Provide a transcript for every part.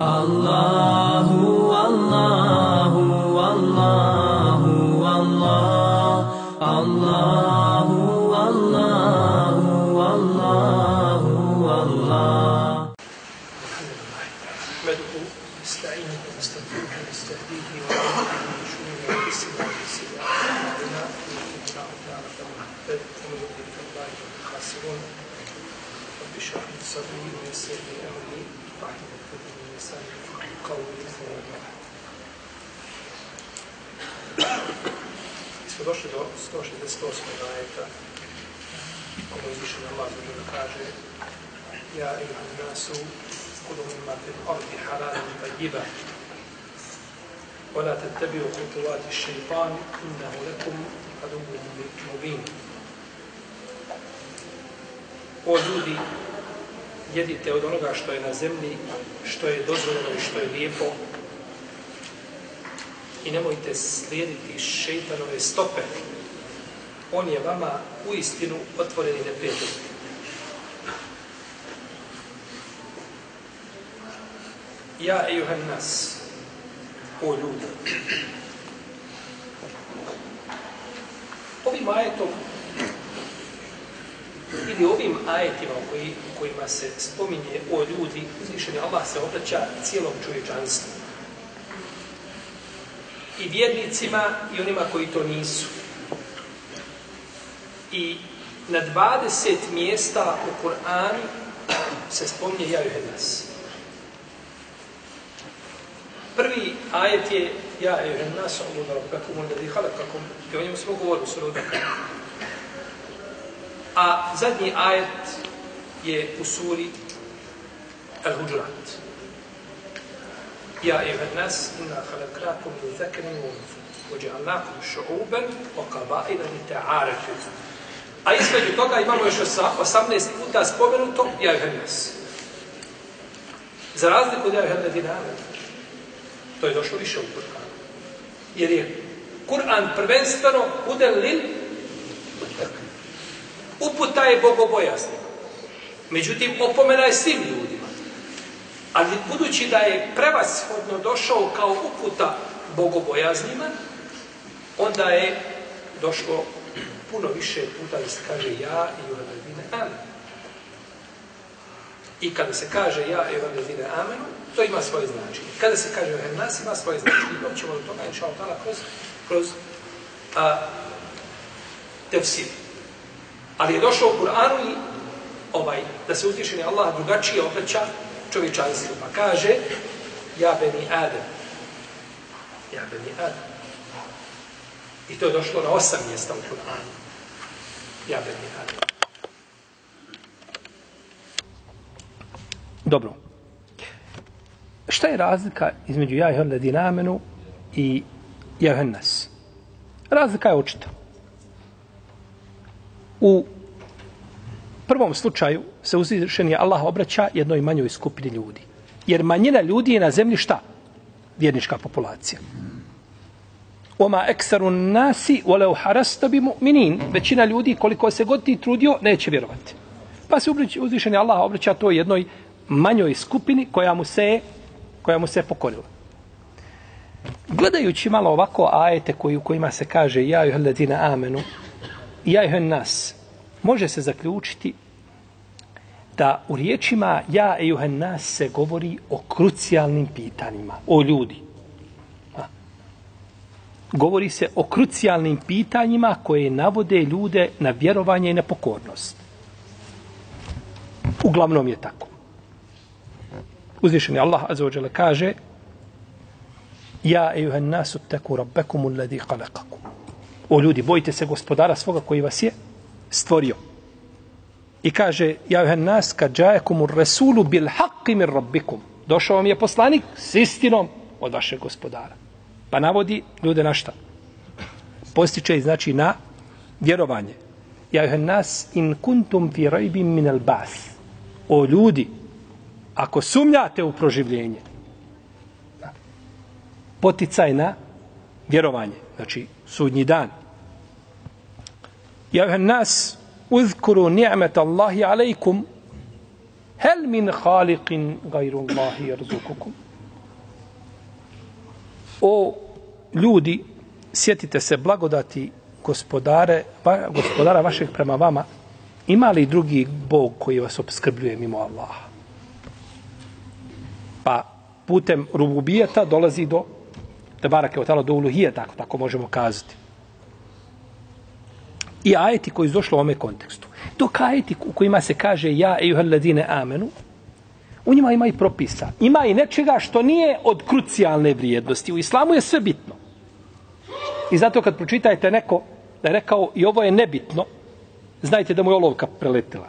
الله عقدة من لساني يفقهوا قولي ثم بعد smo došli do 168. ajeta ono izvišenje Allah za kaže Ja ayuha nasu kulu mimma fil ardi halalan tayyiba ولا تتبعوا خطوات الشيطان إنه لكم عدو مبين O ljudi, jedite od onoga što je na zemlji, što je dozvoljeno i što je lijepo i nemojte slijediti šeitanove stope. On je vama u istinu otvoreni neprijatelj. Ja, ejuhan nas, o ljudi. Ovim ajetom ili ovim ajetima u koji, kojima se spominje o ljudi, uzvišeni Allah se obraća cijelom čovječanstvu. I vjernicima i onima koji to nisu. I na 20 mjesta u Kur'anu se spominje ja nas. Prvi ajet je ja nas Allahu rabkakum ulladhi khalaqakum. i o njemu smo govorili su rodaka. A zadnji ajet je u suri Al-Huđurat. Ja i ved nas, inna halakrakum i zakrim u unzu. Uđe šu'uben o kabaila i te'arefu. A između toga imamo još 18 puta spomenuto ja i ved nas. Za razliku od ja i ved nas, to je došlo više u Kur'an. Jer je Kur'an prvenstveno udelil uputa je bogobojazni. Međutim, opomena je svim ljudima. Ali budući da je prevashodno došao kao uputa bogobojaznima, onda je došlo puno više puta da se kaže ja i uvedine amen. I kada se kaže ja i uvedine amen, to ima svoje značenje. Kada se kaže uvedine nas, ima svoje značenje. Doćemo do toga, inša Allah, kroz, kroz a, tefsir. Ali je došao u Kur'anu i ovaj, da se uzvišeni Allah drugačije obraća čovječanstvu. Pa kaže, ja beni Adem. Ja beni Adem. I to je došlo na osam mjesta u Kur'anu. Ja beni Adem. Dobro. Šta je razlika između ja i ladina amenu i Jehennas? Razlika je očita. U prvom slučaju se uzvišeni Allah obraća jednoj manjoj skupini ljudi. Jer manjina ljudi je na zemlji šta? Vjernička populacija. Oma eksaru nasi voleu harasta bi mu'minin. Većina ljudi, koliko se god ti trudio, neće vjerovati. Pa se uzvišeni Allah obraća to jednoj manjoj skupini koja mu se koja mu se pokorila. Gledajući malo ovako ajete koji, u kojima se kaže ja i hladzina amenu, ja i nas, može se zaključiti da u riječima ja i nas se govori o krucijalnim pitanjima, o ljudi. Ha. Govori se o krucijalnim pitanjima koje navode ljude na vjerovanje i na pokornost. Uglavnom je tako. Uzvišeni Allah azzawajal kaže Ja ejuhan nasu teku rabbekum ulladhi kalakakum. O ljudi, bojite se gospodara svoga koji vas je stvorio. I kaže, ja ejuhan nas kad džajekum resulu bil haqqi mir rabbikum. Došao vam je poslanik s istinom od vašeg gospodara. Pa navodi ljude na šta? Postiče i znači na vjerovanje. Ja ejuhan nas in kuntum fi rajbim min al bas. O ljudi, ako sumnjate u proživljenje, poticaj na vjerovanje, znači sudnji dan. Ja nas uzkuru ni'met Allahi alejkum hel min khaliqin gajru Allahi jerzukukum. O ljudi, sjetite se blagodati gospodare, va, gospodara vašeg prema vama, ima li drugi Bog koji vas obskrbljuje mimo Allaha? Pa putem rububijeta dolazi do tebarake otala do uluhije, tako, tako možemo kazati. I ajeti koji su došli u ome kontekstu. Dok ajeti u kojima se kaže ja i ladine amenu, u njima ima i propisa. Ima i nečega što nije od krucijalne vrijednosti. U islamu je sve bitno. I zato kad pročitajte neko da je rekao i ovo je nebitno, znajte da mu je olovka preletila.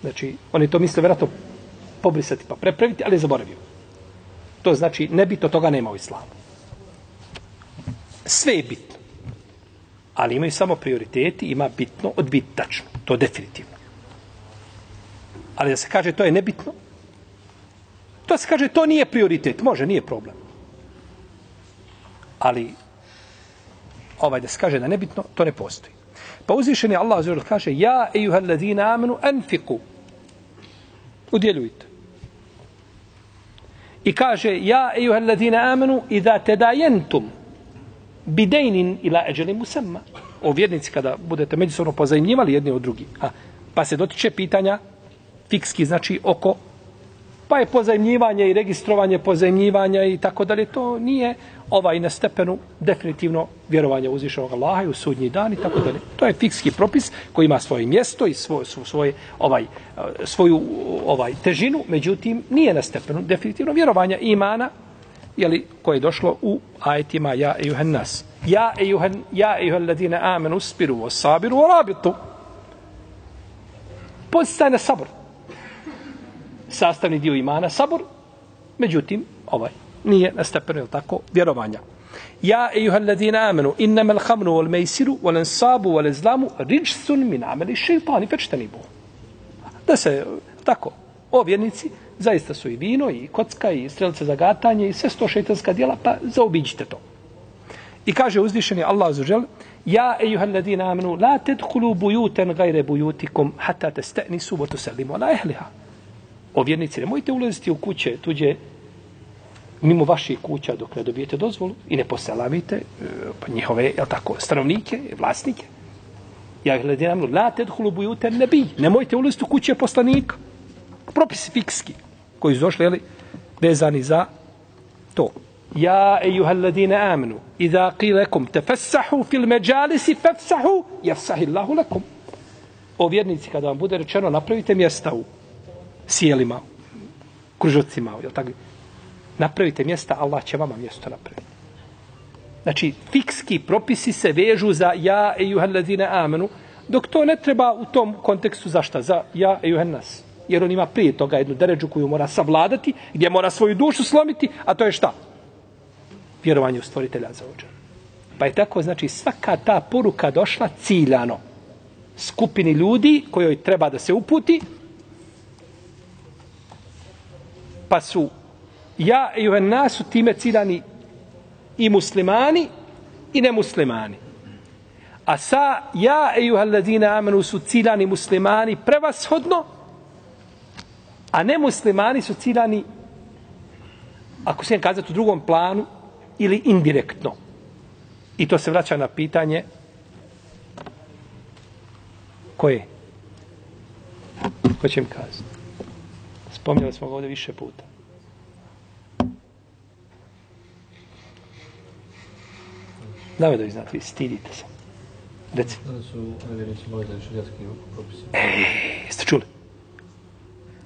Znači, oni to misle vjerojatno pobrisati pa prepraviti, ali je zaboravio. To znači, nebitno toga nema u islamu. Sve je bitno. Ali imaju samo prioriteti, ima bitno od bitačno. To definitivno. Ali da se kaže to je nebitno, to se kaže to nije prioritet. Može, nije problem. Ali ovaj da se kaže da nebitno, to ne postoji. Pa uzvišeni Allah zelo kaže ja ejuhal ladina amanu anfiku. Udjeljujte. I kaže ja ejuhal ladina amanu idha tedajentum bidejnin ila eđeli musamma. O vjernici kada budete međusobno pozajmljivali jedni od drugi. A, pa se dotiče pitanja fikski, znači oko pa je pozajmljivanje i registrovanje pozajmljivanja i tako dalje, to nije ovaj na stepenu definitivno vjerovanja uzvišenog Allaha i u sudnji dan i tako dalje. To je fikski propis koji ima svoje mjesto i svoj, svoj, ovaj, eh, svoju ovaj težinu, međutim nije na stepenu definitivno vjerovanja imana jeli, koje je došlo u ajetima ja i nas. Ja i ja i ladine amen uspiru, o sabiru o rabitu. Postaj na sabor. Sastavni dio imana sabor, međutim, ovaj, nije na stepenu, tako, vjerovanja. Ja i ladine amenu innama l'hamnu wal mejsiru wal ensabu, wal ezlamu, riđsun min ameli šeitani fečtani bu. Da se, tako, o vjernici, zaista su i vino, i kocka, i strelce za gatanje, i sve sto šeitanska dijela, pa zaobiđite to. I kaže uzvišeni Allah zažel, Ja, ejuhal ladina amenu, la tedhulu bujuten gajre bujutikum, hata te steni subotu selimu ala ehliha. O vjernici, nemojte ulaziti u kuće tuđe, mimo vaših kuća dok ne dobijete dozvolu i ne poselavite e, pa njihove, je tako, stanovnike, vlasnike. Ja, ih ladina la tedhulu bujuten nebi, nemojte ulaziti u kuće poslanika. Propis fikski koji su došli, jeli, vezani za to. Ja, ejuhal ladine amenu, idha qilekum tefessahu fil međalisi fefsahu, jefsahi Allahu lakum. O vjernici, kada vam bude rečeno, napravite mjesta u sjelima, kružocima, jel tako? Napravite mjesta, Allah će vama mjesto napraviti. Znači, fikski propisi se vežu za ja, ejuhal ladine amenu, dok to ne treba u tom kontekstu za šta? Za ja, ejuhal nas jer on ima prije toga jednu deređu koju mora savladati, gdje mora svoju dušu slomiti, a to je šta? Vjerovanje u stvoritelja za ođer. Pa je tako, znači, svaka ta poruka došla ciljano skupini ljudi kojoj treba da se uputi, pa su ja i u su time ciljani i muslimani i nemuslimani. A sa ja i u amanu su ciljani muslimani prevashodno, A ne muslimani su ciljani, ako se kazati u drugom planu, ili indirektno. I to se vraća na pitanje koje? Ko će im kazati? Spomnjali smo ga ovdje više puta. Da vi znate, vi stidite se. Reci. Da su nevjernici moj da je šarijatski propisi. E, jeste čuli?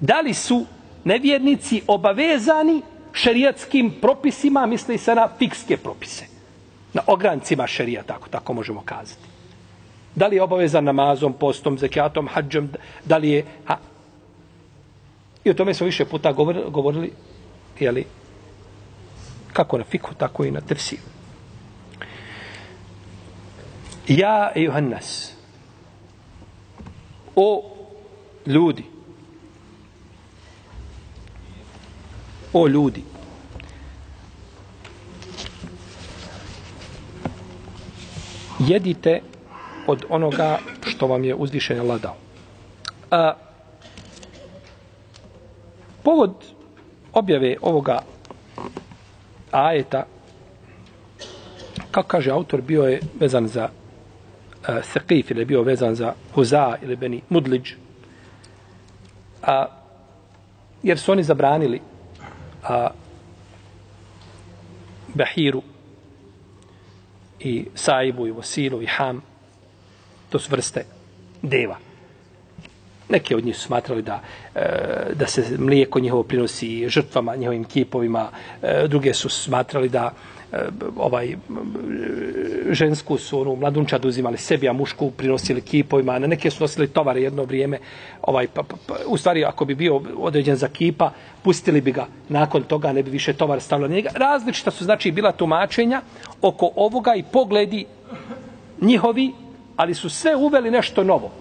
Da li su nevjernici obavezani šerijatskim propisima, misli se na fikske propise. Na ograncima šerija, tako, tako možemo kazati. Da li je obavezan namazom, postom, zekijatom, hađom, da li je... Ha? I o tome smo više puta govorili, govorili jeli, kako na fiku, tako i na tefsiru. Ja i Johannes, o ljudi, o ljudi. Jedite od onoga što vam je uzvišen Allah dao. A, povod objave ovoga ajeta, kako kaže autor, bio je vezan za uh, Sekif ili je bio vezan za Huza ili Beni Mudliđ. A, jer su oni zabranili a, Bahiru i Saibu i Vosilu i Ham. To su vrste deva. Neki od njih su smatrali da, e, da se mlijeko njihovo prinosi žrtvama, njihovim kipovima. E, druge su smatrali da ovaj žensku su onu mladunčad uzimali sebi, a mušku prinosili kipovima. Na neke su nosili tovare jedno vrijeme. Ovaj, pa, pa, pa, u stvari, ako bi bio određen za kipa, pustili bi ga nakon toga, ne bi više tovar stavljali njega. Različita su, znači, bila tumačenja oko ovoga i pogledi njihovi, ali su sve uveli nešto novo.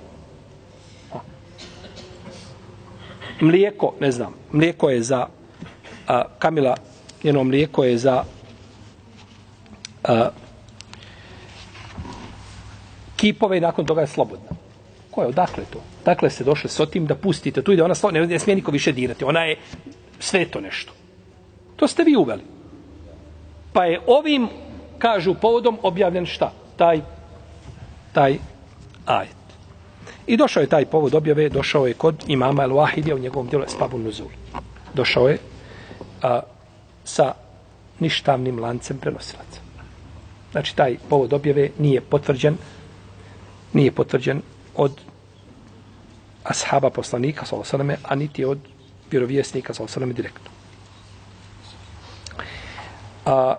mlijeko, ne znam, mlijeko je za a, Kamila, njeno mlijeko je za a, kipove i nakon toga je slobodna. Ko je, odakle to? Dakle se došli s otim da pustite tu ide ona slobodna, ne, ne smije niko više dirati. Ona je sve to nešto. To ste vi uveli. Pa je ovim, kažu, povodom objavljen šta? Taj, taj ajet. I došao je taj povod objave, došao je kod imama El-Wahidija u njegovom djelu Espabu Nuzul. Došao je a, sa ništavnim lancem prenosilaca. Znači, taj povod objave nije potvrđen, nije potvrđen od ashaba poslanika, sallallahu a niti od vjerovjesnika, sallallahu direktno. A,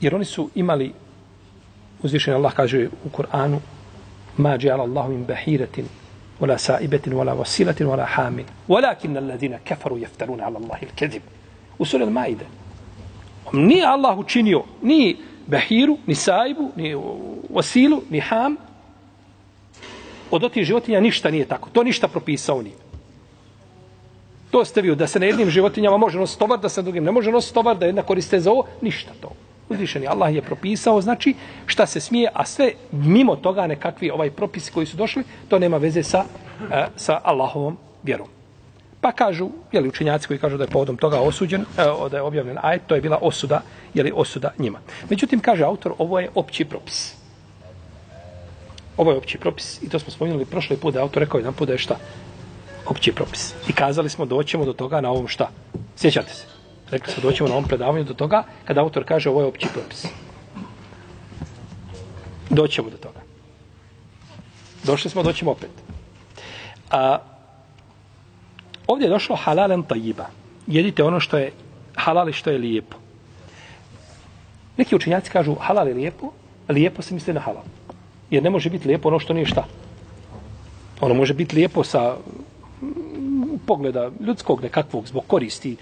jer oni su imali uzvišen Allah kaže u Kur'anu ma ja'ala Allahu min bahiratin wala sa'ibatin wala wasilatin wala hamin ولكن الذين كفروا يفترون على الله الكذب وسورة المائدة Nije Allah učinio ni Behiru, ni saibu ni wasilu ni ham. Od otih životinja ništa nije tako. To ništa propisao nije. To ste vidio, da se na jednim životinjama može nositi tovar da se na drugim ne može nositi tovar da jedna koriste za ovo ništa to. Uzvišeni Allah je propisao, znači, šta se smije, a sve mimo toga nekakvi ovaj propisi koji su došli, to nema veze sa, eh, sa Allahovom vjerom. Pa kažu, jeli učenjaci koji kažu da je povodom toga osuđen, e, da je objavljen ajet, to je bila osuda, jeli osuda njima. Međutim, kaže autor, ovo je opći propis. Ovo je opći propis i to smo spomenuli prošli put, da autor rekao jedan put da je šta? Opći propis. I kazali smo doćemo do toga na ovom šta? Sjećate se? Rekli smo doćemo na ovom predavanju do toga kada autor kaže ovo je opći propis. Doćemo do toga. Došli smo, doćemo opet. A, ovdje je došlo halalen tajiba. Jedite ono što je halal i što je lijepo. Neki učenjaci kažu halal je lijepo, lijepo se misli na halal. Jer ne može biti lijepo ono što nije šta. Ono može biti lijepo sa mm, pogleda ljudskog nekakvog zbog koristi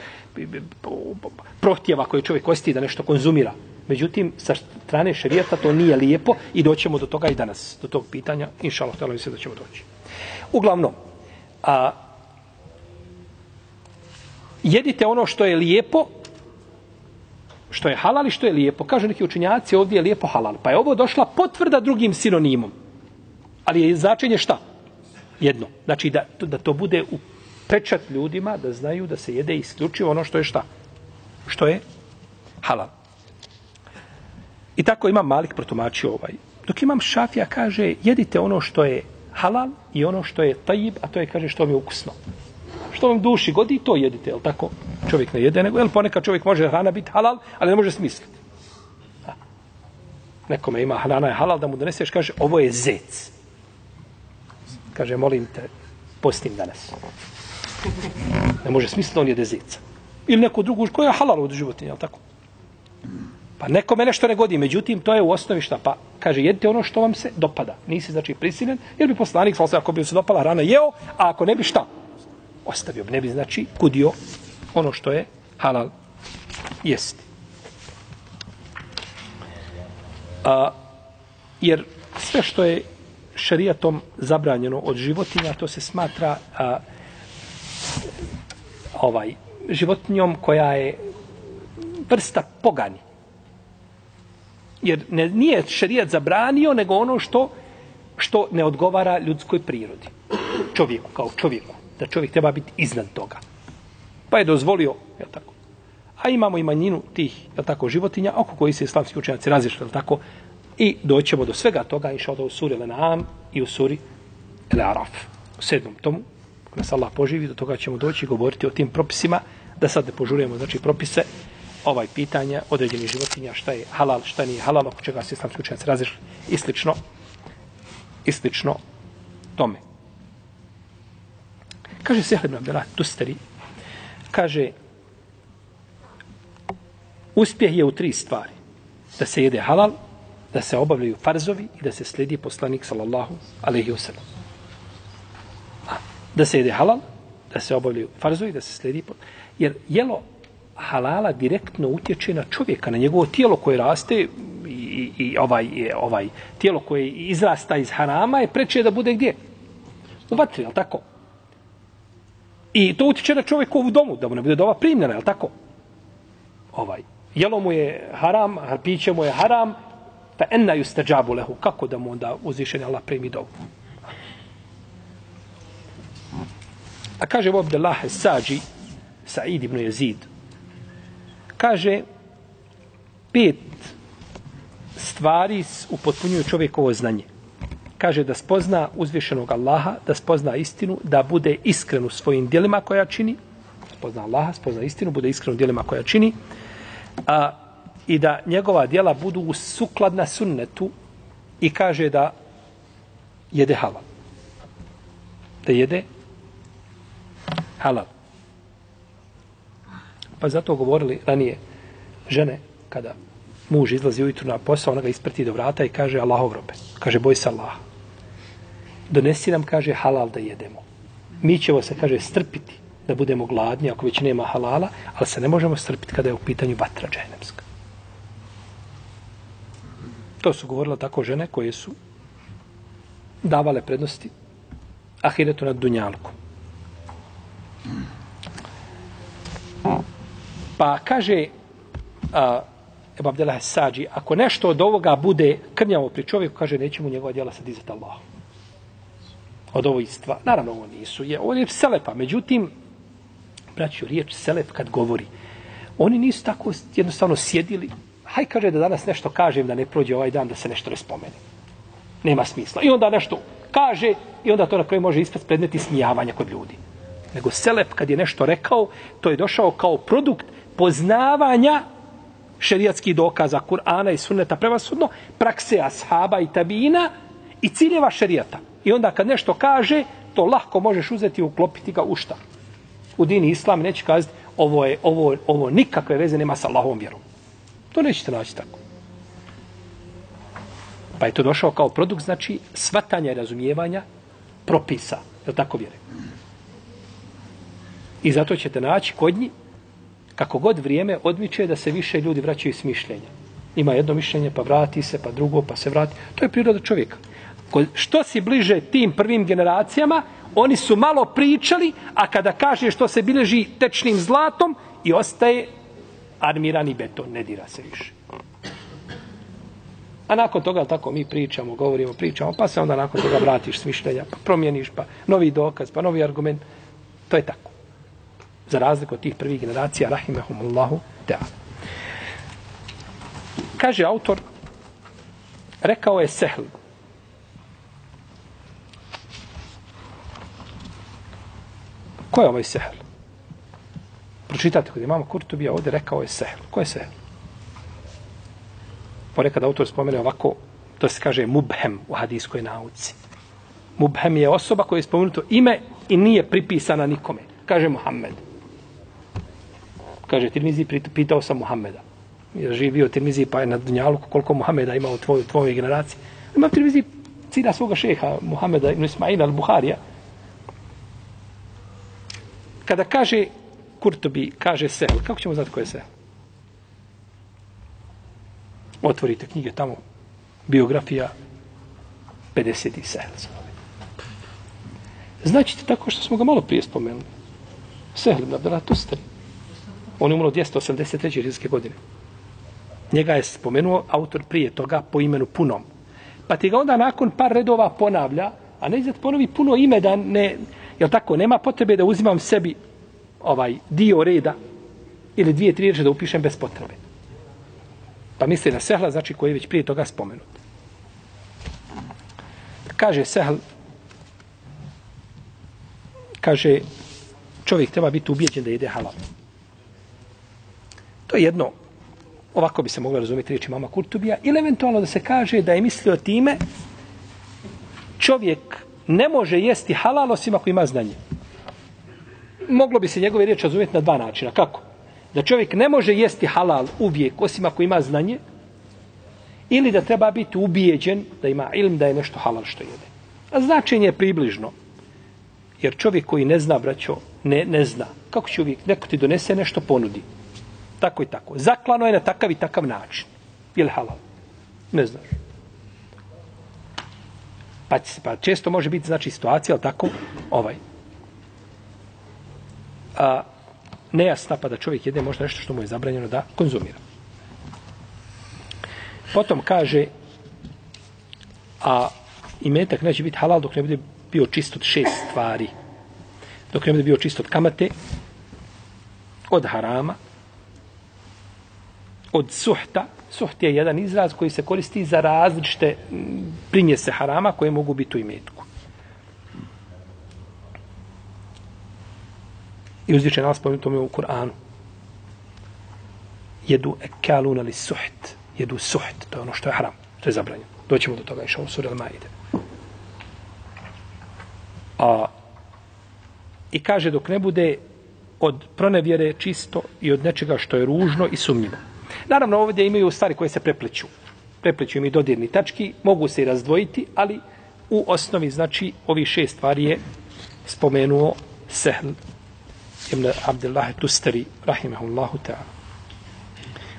prohtjeva koje čovjek osti da nešto konzumira. Međutim, sa strane šerijata to nije lijepo i doćemo do toga i danas, do tog pitanja. Inša Allah, htjela se da ćemo doći. Uglavnom, a, jedite ono što je lijepo, što je halal i što je lijepo. Kažu neki učinjaci, ovdje je lijepo halal. Pa je ovo došla potvrda drugim sinonimom. Ali je značenje šta? Jedno. Znači da, da to bude u pečat ljudima da znaju da se jede isključivo ono što je šta? Što je halal. I tako imam Malik protumačio ovaj. Dok imam Šafija kaže jedite ono što je halal i ono što je tajib, a to je kaže što vam je ukusno. Što vam duši godi, to jedite, jel tako? Čovjek ne jede, nego, jel ponekad čovjek može hrana biti halal, ali ne može smisliti. Nekome ima hrana je halal, da mu doneseš, kaže, ovo je zec. Kaže, molim te, postim danas. Ne može smisliti on je zeca. Ili neko drugu koja je halal od životinja, jel tako? Pa nekome nešto ne godi, međutim, to je u osnovi šta? Pa kaže, jedite ono što vam se dopada. Nisi, znači, prisiljen, jer bi poslanik, svala se, ako bi se dopala rana, jeo, a ako ne bi šta? Ostavio bi, ne bi, znači, kudio ono što je halal jesti. A, jer sve što je šarijatom zabranjeno od životinja, to se smatra a, ovaj životinjom koja je vrsta pogani. Jer ne, nije šerijat zabranio, nego ono što što ne odgovara ljudskoj prirodi. Čovjeku, kao čovjeku. Da čovjek treba biti iznad toga. Pa je dozvolio, je tako? A imamo i manjinu tih, je tako, životinja, oko koji se islamski učenjaci razišli, je tako? I doćemo do svega toga, inša da u suri Lenaam i u suri El Araf, u sedmom tomu, kada se Allah poživi, do toga ćemo doći i govoriti o tim propisima, da sad ne požurujemo, znači, propise, ovaj pitanja određeni životinja, šta je halal, šta nije halal, oko čega se islamski učenjaci razišli, i slično, i slično tome. Kaže Sehl ibn Abdelah Tustari, kaže, uspjeh je u tri stvari. Da se jede halal, da se obavljaju farzovi i da se slijedi poslanik sallallahu alaihi wasallam. Da se jede halal, da se obavljaju farzovi, da se slijedi jer jelo halala direktno utječe na čovjeka, na njegovo tijelo koje raste i, i, i ovaj, ovaj tijelo koje izrasta iz harama je preče da bude gdje? U vatri, je tako? I to utiče na čovjekovu domu, da mu ne bude dova primljena, je tako? Ovaj, jelo mu je haram, piće mu je haram, fa enna yustajabu lehu. Kako da mu onda uzvišen Allah primi dovu? A kaže Abdullah Sađi, Sa'id ibn Yazid, kaže, pet stvari upotpunjuju čovjekovo znanje. Kaže da spozna uzvišenog Allaha, da spozna istinu, da bude iskren u svojim dijelima koja čini, spozna Allaha, spozna istinu, bude iskren u dijelima koja čini, a, i da njegova dijela budu sukladna sunnetu i kaže da jede halal. Da jede halal. Pa zato govorili ranije žene, kada muž izlazi ujutru na posao, ona ga isprati do vrata i kaže Allahov robe. Kaže, boj se Allah. Donesi nam, kaže, halal da jedemo. Mi ćemo se, kaže, strpiti da budemo gladni ako već nema halala, ali se ne možemo strpiti kada je u pitanju vatra dženemska. To su govorile tako žene koje su davale prednosti ahiretu nad dunjalkom. Pa kaže a, Ebu Abdelah Sađi, ako nešto od ovoga bude krnjavo pri čovjeku, kaže, nećemo njegova djela sad izdati Allah. Od ovo stvari. Naravno, ovo nisu. Je, ovo je selepa. Međutim, braću, riječ selep kad govori, oni nisu tako jednostavno sjedili. Haj kaže da danas nešto kažem da ne prođe ovaj dan da se nešto ne spomene. Nema smisla. I onda nešto kaže i onda to na kraju može ispast predmeti smijavanja kod ljudi. Nego selep kad je nešto rekao, to je došao kao produkt poznavanja šerijatskih dokaza Kur'ana i sunneta prevasudno, prakse ashaba i tabina i ciljeva šerijata. I onda kad nešto kaže, to lahko možeš uzeti i uklopiti ga u šta? U dini islam neće kazati ovo, je, ovo, ovo nikakve veze nema sa Allahovom vjerom. To nećete naći tako. Pa je to došao kao produkt, znači, svatanja i razumijevanja propisa. Je tako vjere? I zato ćete naći kod njih kako god vrijeme odmiče da se više ljudi vraćaju s mišljenja. Ima jedno mišljenje, pa vrati se, pa drugo, pa se vrati. To je priroda čovjeka. Što si bliže tim prvim generacijama, oni su malo pričali, a kada kaže što se bileži tečnim zlatom i ostaje armirani beton, ne dira se više. A nakon toga, tako, mi pričamo, govorimo, pričamo, pa se onda nakon toga vratiš s mišljenja, pa promijeniš, pa novi dokaz, pa novi argument. To je tako za razliku od tih prvih generacija, rahimahumullahu ta'ala. Kaže autor, rekao je Sehl, Ko je ovaj sehel? Pročitate kod imama Kurtubija, ovdje rekao je sehel. Ko je sehel? Ponekad autor spomene ovako, to se kaže Mubhem u hadijskoj nauci. Mubhem je osoba koja je spomenuto ime i nije pripisana nikome. Kaže Muhammed. Kaže, Tirmizi pitao sam Muhammeda. Je živio Tirmizi pa je na Dunjalu koliko Muhammeda ima u tvojoj, tvojoj generaciji. Ima Tirmizi cina svoga šeha Muhammeda ibn Ismaila al-Buharija. Kada kaže Kurtobi, kaže Sehel, kako ćemo znati ko je Sehel? Otvorite knjige tamo, biografija 50. Sehel. Znači tako što smo ga malo prije spomenuli. Sehel ibn Abdallah Tustari. On je umro 283. rizke godine. Njega je spomenuo autor prije toga po imenu punom. Pa ti ga onda nakon par redova ponavlja, a ne izad ponovi puno ime da ne, jel tako, nema potrebe da uzimam sebi ovaj dio reda ili dvije, tri riječi da upišem bez potrebe. Pa misli na sehla, znači koji je već prije toga spomenut. Kaže sehl, kaže, čovjek treba biti ubijeđen da jede halal. To je jedno, ovako bi se moglo razumjeti riječi mama Kurtubija, ili eventualno da se kaže da je mislio time, čovjek ne može jesti halal osim ako ima znanje. Moglo bi se njegove riječi razumjeti na dva načina. Kako? Da čovjek ne može jesti halal uvijek osim ako ima znanje, ili da treba biti ubijeđen da ima ilm da je nešto halal što jede. A značenje je približno. Jer čovjek koji ne zna, braćo, ne, ne zna. Kako će uvijek, neko ti donese nešto, ponudi. Tako i tako. Zaklano je na takav i takav način. Je li halal? Ne znaš. Pa, pa često može biti, znači, situacija, ali tako, ovaj. A, nejasna pa da čovjek jede možda nešto što mu je zabranjeno da konzumira. Potom kaže, a imetak neće biti halal dok ne bude bio čist od šest stvari. Dok ne bude bio čist od kamate, od harama, od suhta. Suht je jedan izraz koji se koristi za različite primjese harama koje mogu biti u imetku. I uzviče nas pomenutom je u Kur'anu. Jedu ekaluna li suht. Jedu suht. To je ono što je haram. To je zabranjeno. Doćemo do toga išao u suri Al-Maide. A, I kaže dok ne bude od pronevjere čisto i od nečega što je ružno i sumnjivo. Naravno, ovdje imaju stvari koje se prepleću. Prepleću im i dodirni tački, mogu se i razdvojiti, ali u osnovi, znači, ovi šest stvari je spomenuo Sehl ibn Abdullah Tustari, rahimahullahu ta'ala.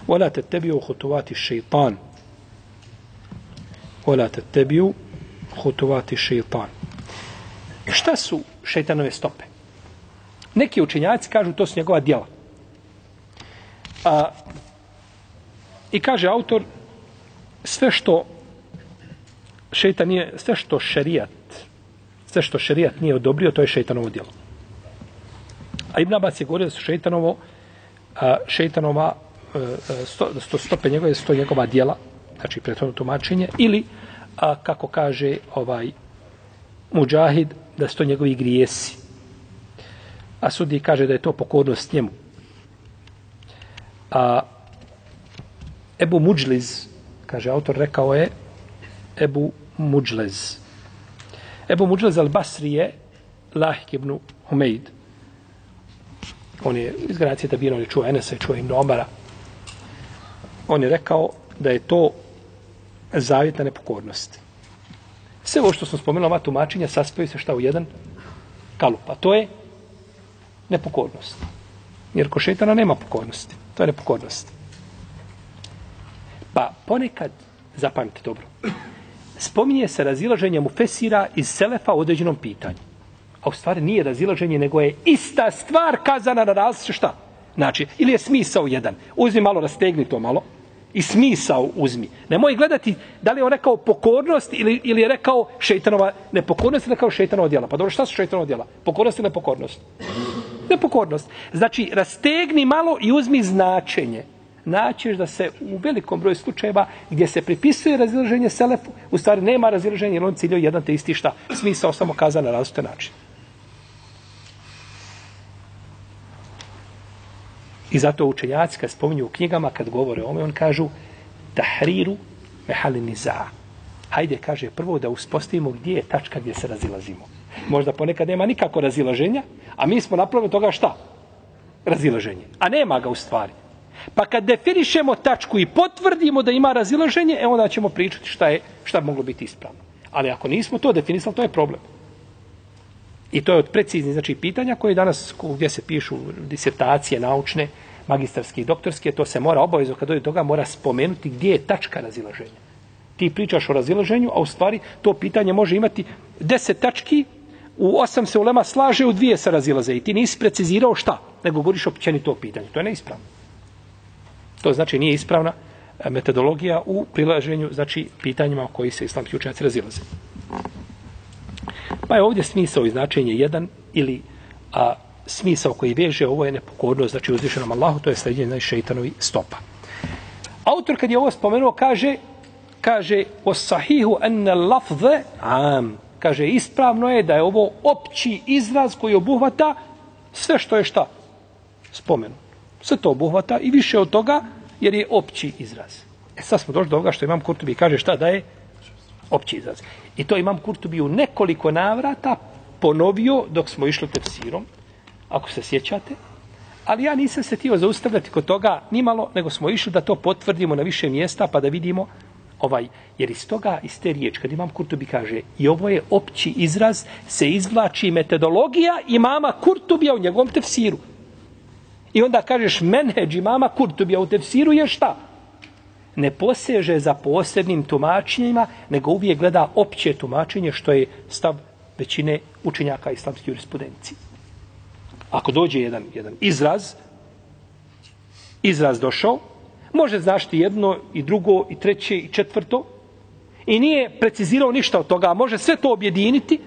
ولا تتبعوا خطوات الشيطان ولا تتبعوا خطوات الشيطان Šta su šeitanove stope? Neki učenjaci kažu to su njegova djela. A, I kaže autor, sve što šeitan nije, sve što šerijat, sve što šerijat nije odobrio, to je šeitanovo djelo. A Ibn Abbas je govorio da su šeitanovo, šeitanova, e, e, sto, sto, stope njegove, sto njegova djela, znači prethodno tumačenje, ili, a, kako kaže ovaj muđahid, da su to njegovi grijesi. A sudi kaže da je to pokornost njemu. A Ebu Muđliz, kaže autor, rekao je Ebu Muđlez. Ebu Muđlez al-Basri je Lahik ibn Humeid. On je iz Gracije Tabina, on je čuo Enesa i čuo Ibn Omara. On je rekao da je to zavjetna nepokornost. Sve ovo što smo spomenuli, ova tumačenja, saspaju se šta u jedan kalup. A to je nepokornost. Jer ko šetana nema pokornosti. To je nepokornost. Pa ponekad, zapamite dobro, spominje se razilaženje mu fesira iz Selefa u određenom pitanju. A u stvari nije razilaženje, nego je ista stvar kazana na različite šta? Znači, ili je smisao jedan. Uzmi malo, rastegni to malo. I smisao uzmi. Nemoj gledati da li je on rekao pokornost ili, ili je rekao šeitanova nepokornost ili rekao šeitanova djela. Pa dobro, šta su šeitanova djela? Pokornost ili nepokornost? Nepokornost. Znači, rastegni malo i uzmi značenje naćeš da se u velikom broju slučajeva gdje se pripisuje razilaženje selefu, u stvari nema razilaženja, jer on ciljio jedan te isti šta smisao samo kaza na različite načine. I zato učenjaci kad spominju u knjigama, kad govore o ome, on kažu tahriru mehaliniza. Hajde, kaže, prvo da uspostavimo gdje je tačka gdje se razilazimo. Možda ponekad nema nikako razilaženja, a mi smo napravili toga šta? Razilaženje. A nema ga u stvari. Pa kad definišemo tačku i potvrdimo da ima razilaženje, e onda ćemo pričati šta je šta bi moglo biti ispravno. Ali ako nismo to definisali, to je problem. I to je od preciznih znači, pitanja koje danas, gdje se pišu disertacije naučne, magistarske i doktorske, to se mora obavezno, kad dođe toga, mora spomenuti gdje je tačka razilaženja. Ti pričaš o razilaženju, a u stvari to pitanje može imati deset tački, u osam se ulema slaže, u dvije se razilaze. I ti nisi precizirao šta, nego govoriš općenito o pitanju. To je neispravno. To znači nije ispravna e, metodologija u prilaženju znači pitanjima o koji se islamski učenjaci razilaze. Pa je ovdje smisao i značenje jedan ili a, smisao koji veže, ovo je nepokornost, znači uzvišenom Allahu, to je sljeđenje šeitanovi stopa. Autor kad je ovo spomenuo, kaže, kaže, o sahihu enne lafze am. Kaže, ispravno je da je ovo opći izraz koji obuhvata sve što je šta? Spomenu. Sve to obuhvata i više od toga, jer je opći izraz. E sad smo došli do ovoga što imam Kurtubi kaže šta da je opći izraz. I to imam Kurtubi u nekoliko navrata ponovio dok smo išli tefsirom, ako se sjećate. Ali ja nisam se tio zaustavljati kod toga nimalo, nego smo išli da to potvrdimo na više mjesta pa da vidimo ovaj, jer iz toga, iz te riječi, kad imam Kurtubi kaže, i ovo je opći izraz, se izvlači metodologija imama Kurtubija u njegovom tefsiru. I onda kažeš, menheđ imama Kurtubija u tefsiru je šta? Ne poseže za posebnim tumačenjima, nego uvijek gleda opće tumačenje, što je stav većine učenjaka islamske jurisprudencije. Ako dođe jedan, jedan izraz, izraz došao, može znašti jedno i drugo i treće i četvrto i nije precizirao ništa od toga, može sve to objediniti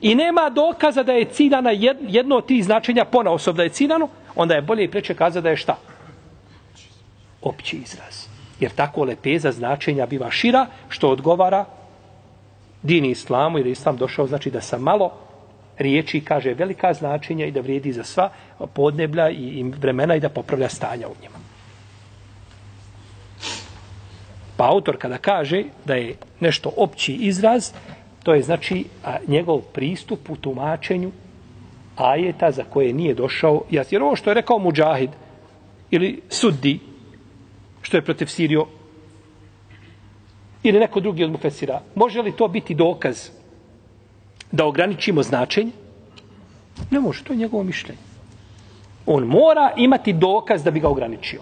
i nema dokaza da je ciljana jedno od tih značenja pona osob da je ciljano, onda je bolje i preče kazati da je šta? Opći izraz. Jer tako lepeza značenja biva šira, što odgovara dini islamu, jer je islam došao, znači da sa malo riječi kaže velika značenja i da vrijedi za sva podneblja i vremena i da popravlja stanja u njima. Pa autor kada kaže da je nešto opći izraz, to je znači a, njegov pristup u tumačenju ajeta za koje nije došao. Jer ovo što je rekao Mujahid ili Suddi, što je protiv Sirio, ili neko drugi od Mufesira, može li to biti dokaz da ograničimo značenje? Ne može, to je njegovo mišljenje. On mora imati dokaz da bi ga ograničio.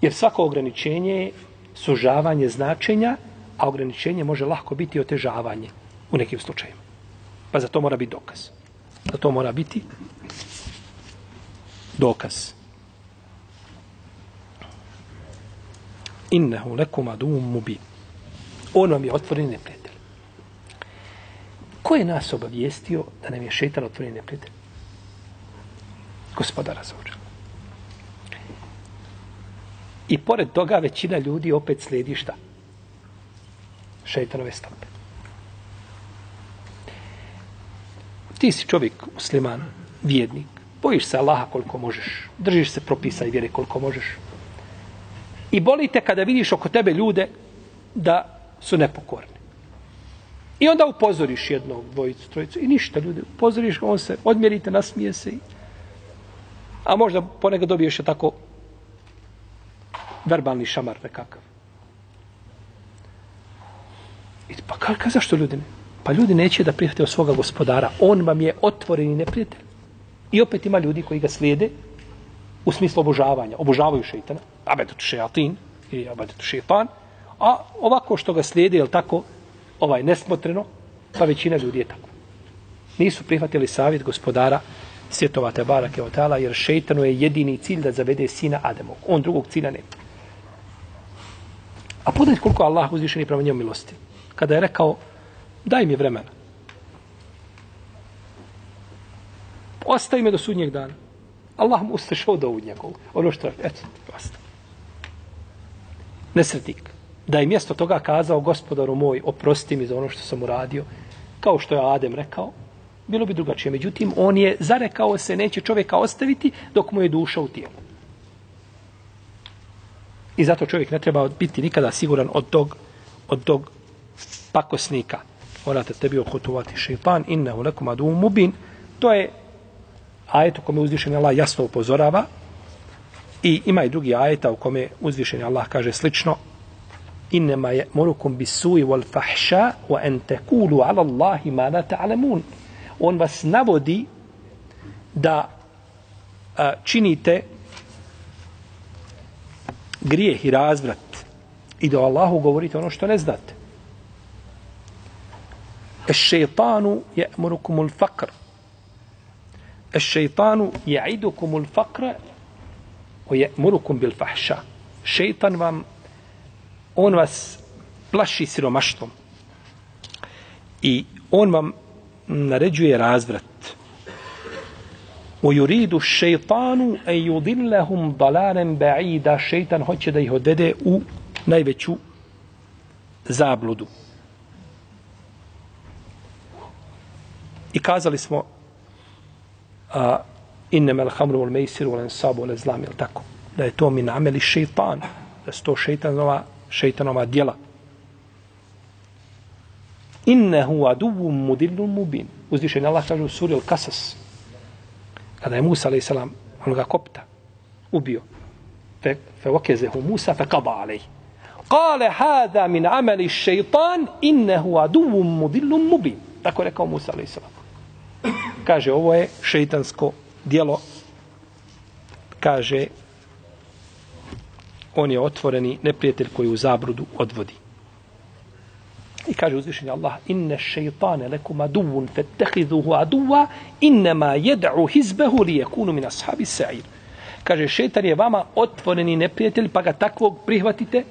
Jer svako ograničenje je sužavanje značenja, a ograničenje može lahko biti otežavanje u nekim slučajima. Pa za to mora biti dokaz. Za to mora biti dokaz. Innehu lekum adum mubi. On vam je otvoren neprijatelj. Ko je nas obavijestio da nam je šeitan otvoren neprijatelj? Gospodara Zođa. I pored toga većina ljudi opet slijedi šta? Šeitanove stope. Ti si čovjek, musliman, vjernik. Bojiš se Allaha koliko možeš. Držiš se propisa i vjere koliko možeš. I boli te kada vidiš oko tebe ljude da su nepokorni. I onda upozoriš jednog, dvojicu, trojicu i ništa ljude. Upozoriš, on se odmjerite, nasmije se. I... A možda ponekad dobiješ je tako verbalni šamar nekakav. I pa kako, zašto ljudi ne? Pa ljudi neće da prihvate od svoga gospodara. On vam je otvoreni neprijatelj. I opet ima ljudi koji ga slijede u smislu obožavanja. Obožavaju šeitana. Abedu šeatin i abedu šeitan. A ovako što ga slijede, je tako, ovaj nesmotreno, pa većina ljudi je tako. Nisu prihvatili savjet gospodara svjetova Tebara Keotala, jer šeitanu je jedini cilj da zavede sina Ademog. On drugog cilja nema. A podajte koliko Allah uzvišeni prema njemu milosti. Kada je rekao, daj mi vremena. Ostavi me do sudnjeg dana. Allah mu ustašao do njegovu. Ono što je, eto, basta. Nesretnik. Da je mjesto toga kazao, gospodaru moj, oprosti mi za ono što sam uradio, kao što je Adem rekao, bilo bi drugačije. Međutim, on je zarekao se, neće čovjeka ostaviti dok mu je duša u tijelu. I zato čovjek ne treba biti nikada siguran od tog, od tog pakosnika. Morate tebi ohutuvati šeitan, inne u nekom adu mubin. To je ajet u kome uzvišenje Allah jasno upozorava. I ima i drugi ajeta u kome uzvišenje Allah kaže slično. Innema je morukum bisui wal fahša wa en tekulu ala Allahi ma la ta'lamun. On vas navodi da a, činite grijeh i razvrat i da Allahu govorite ono što ne znate. Es šeitanu je murukumul fakr. Es šeitanu je idukumul fakr o je murukum bil fahša. Šeitan vam, on vas plaši siromaštvom. I on vam naređuje razvrat. وَيُرِيدُ الشَّيْطَانُ أَنْ يُضِلَّهُمْ ضَلَالًا بَعِيدًا Šeitan hoće da ih odvede u najveću zabludu. I kazali smo a, innama al-hamru wal maisiru wal ansabu wal azlam, jel tako? Da je to min ameli šeitan, da su to šeitanova, šeitanova djela. Innehu aduvum mudillun mubin. Uzvišen Allah kaže u suri Al-Kasas, kada je Musa, a.s. on ga kopta, ubio. Fe, fe okezehu Musa, fe kaba alej. Kale hada min ameli šeitan, innehu aduvum mudillun mubin. Tako rekao Musa, a.s. Kaže, ovo je šeitansko dijelo. Kaže, on je otvoreni neprijatelj koji u zabrudu odvodi. I kaže uzvišenje Allah, inne šeitane lekum aduvun fettehiduhu aduva, innema jed'u hizbehu li jekunu min ashabi sa'ir. Kaže, šeitan je vama otvoreni neprijatelj, pa ga takvog prihvatite,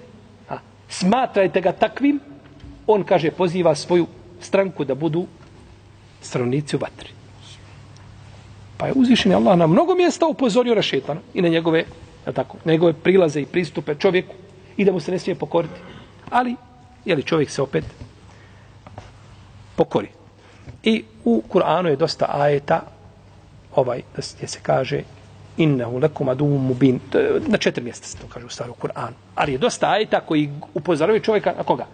a, smatrajte ga takvim, on kaže, poziva svoju stranku da budu stranici u vatri. Pa je uzvišen Allah na mnogo mjesta upozorio rašetana i na njegove, ja tako, na njegove prilaze i pristupe čovjeku i da mu se ne smije pokoriti. Ali je li čovjek se opet pokori. I u Kur'anu je dosta ajeta ovaj, da se, kaže innehu lekum adum mubin. Na četiri mjesta se to kaže u starom Kur'anu. Ali je dosta ajeta koji upozoravaju čovjeka na koga?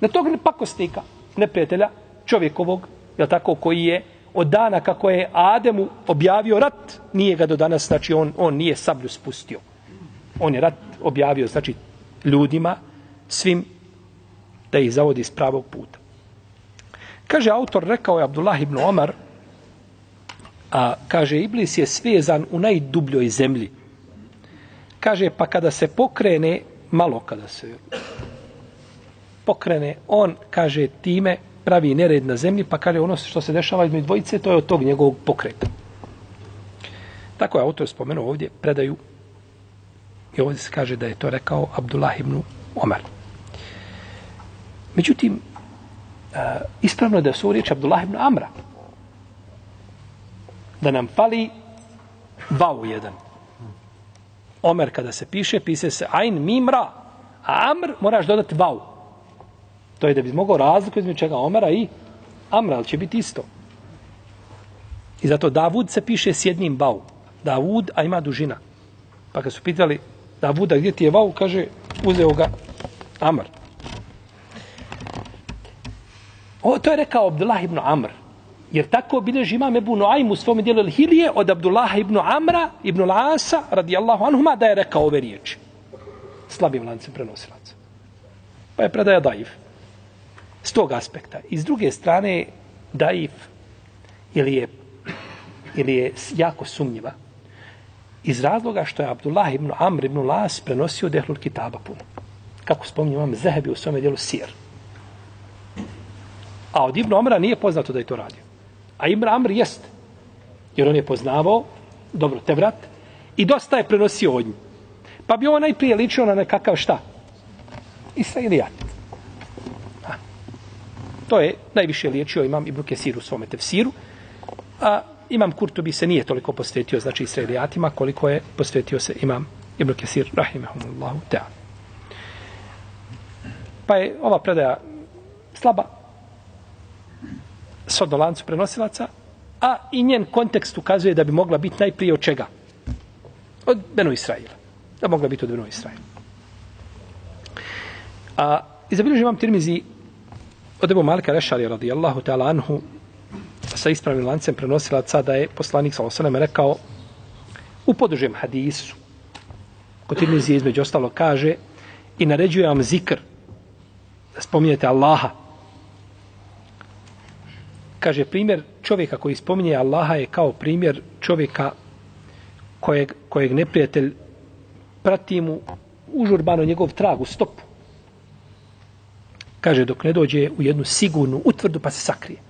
Na tog pakosnika, neprijatelja, čovjekovog, je tako, koji je od dana kako je Ademu objavio rat, nije ga do danas, znači on, on nije sablju spustio. On je rat objavio, znači, ljudima, svim da ih zavodi s pravog puta. Kaže autor, rekao je Abdullah ibn Omar, a kaže, Iblis je svezan u najdubljoj zemlji. Kaže, pa kada se pokrene, malo kada se pokrene, on, kaže, time pravi nered na zemlji, pa kaže, ono što se dešava između dvojice, to je od tog njegovog pokreta. Tako je autor spomenuo ovdje, predaju, i ovdje se kaže da je to rekao Abdullah ibn Omar. Međutim, e, ispravno je da su riječ Abdullah ibn Amra. Da nam fali vau jedan. Omer kada se piše, pise se Ain mimra. A Amr moraš dodati vau. To je da bi mogao razliku između čega Omera i Amra, ali će biti isto. I zato Davud se piše s jednim bau. Davud, a ima dužina. Pa kad su pitali Davuda gdje ti je vau, kaže uzeo ga Amr. O, to je rekao Abdullah ibn Amr. Jer tako bilježi imam Ebu Noaim u svom dijelu Hilije od Abdullah ibn Amra ibn Lasa radijallahu anhuma da je rekao ove riječi. Slabim lancem prenosilaca. Pa je predaja daif. S tog aspekta. I s druge strane daif ili je, ili je jako sumnjiva. Iz razloga što je Abdullah ibn Amr ibn Las prenosio dehlul kitaba puno. Kako spominjem vam Zehebi u svom dijelu Sir. A od Ibn Omra nije poznato da je to radio. A Ibn Amr jest. Jer on je poznavao, dobro, te vrat, i dosta je prenosio od njih. Pa bi ovo najprije ličio na nekakav šta? Israelijat. To je najviše liječio imam Ibn Kesir u svome tefsiru. A imam Kurtubi se nije toliko posvetio, znači Israelijatima, koliko je posvetio se imam Ibn Kesir, rahimahumullahu ta'ala. Pa je ova predaja slaba, s odolancu prenosilaca, a i njen kontekst ukazuje da bi mogla biti najprije od čega? Od Beno Israila. Da mogla biti od Beno Israila. A izabilježi vam tirmizi od Ebu Malika Rešarija radijallahu ta'ala anhu sa ispravnim lancem prenosilaca da je poslanik sa osanem rekao u podužem hadisu kod tirmizi između ostalo kaže i naređuje vam zikr da spominjete Allaha kaže primjer čovjeka koji spominje Allaha je kao primjer čovjeka kojeg, kojeg neprijatelj prati mu užurbano njegov trag u stopu. Kaže dok ne dođe u jednu sigurnu utvrdu pa se sakrije.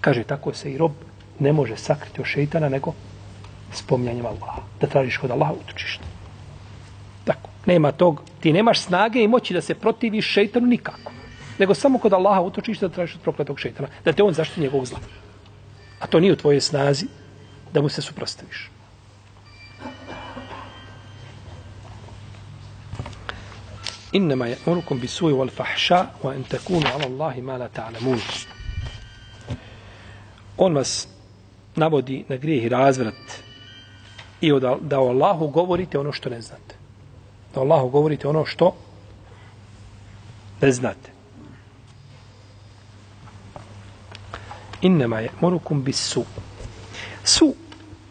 Kaže tako se i rob ne može sakriti od šeitana nego spomnjanjem Allaha. Da tražiš kod Allaha utočište. Tako. Nema tog. Ti nemaš snage i moći da se protiviš šeitanu nikako nego samo kod Allaha utočiš da tražiš od prokletog šeitana, da te on zaštiti njegovog zla. a to nije u tvojoj snazi, da mu se suprostaviš. Innama ya'murukum bisu'i wal fahsha wa an takunu ala Allahi ma la ta'lamun. On vas navodi na grijeh i razvrat i da, da o Allahu govorite ono što ne znate. Da o Allahu govorite ono što ne znate. Innama ya'murukum bisu. bis su. Su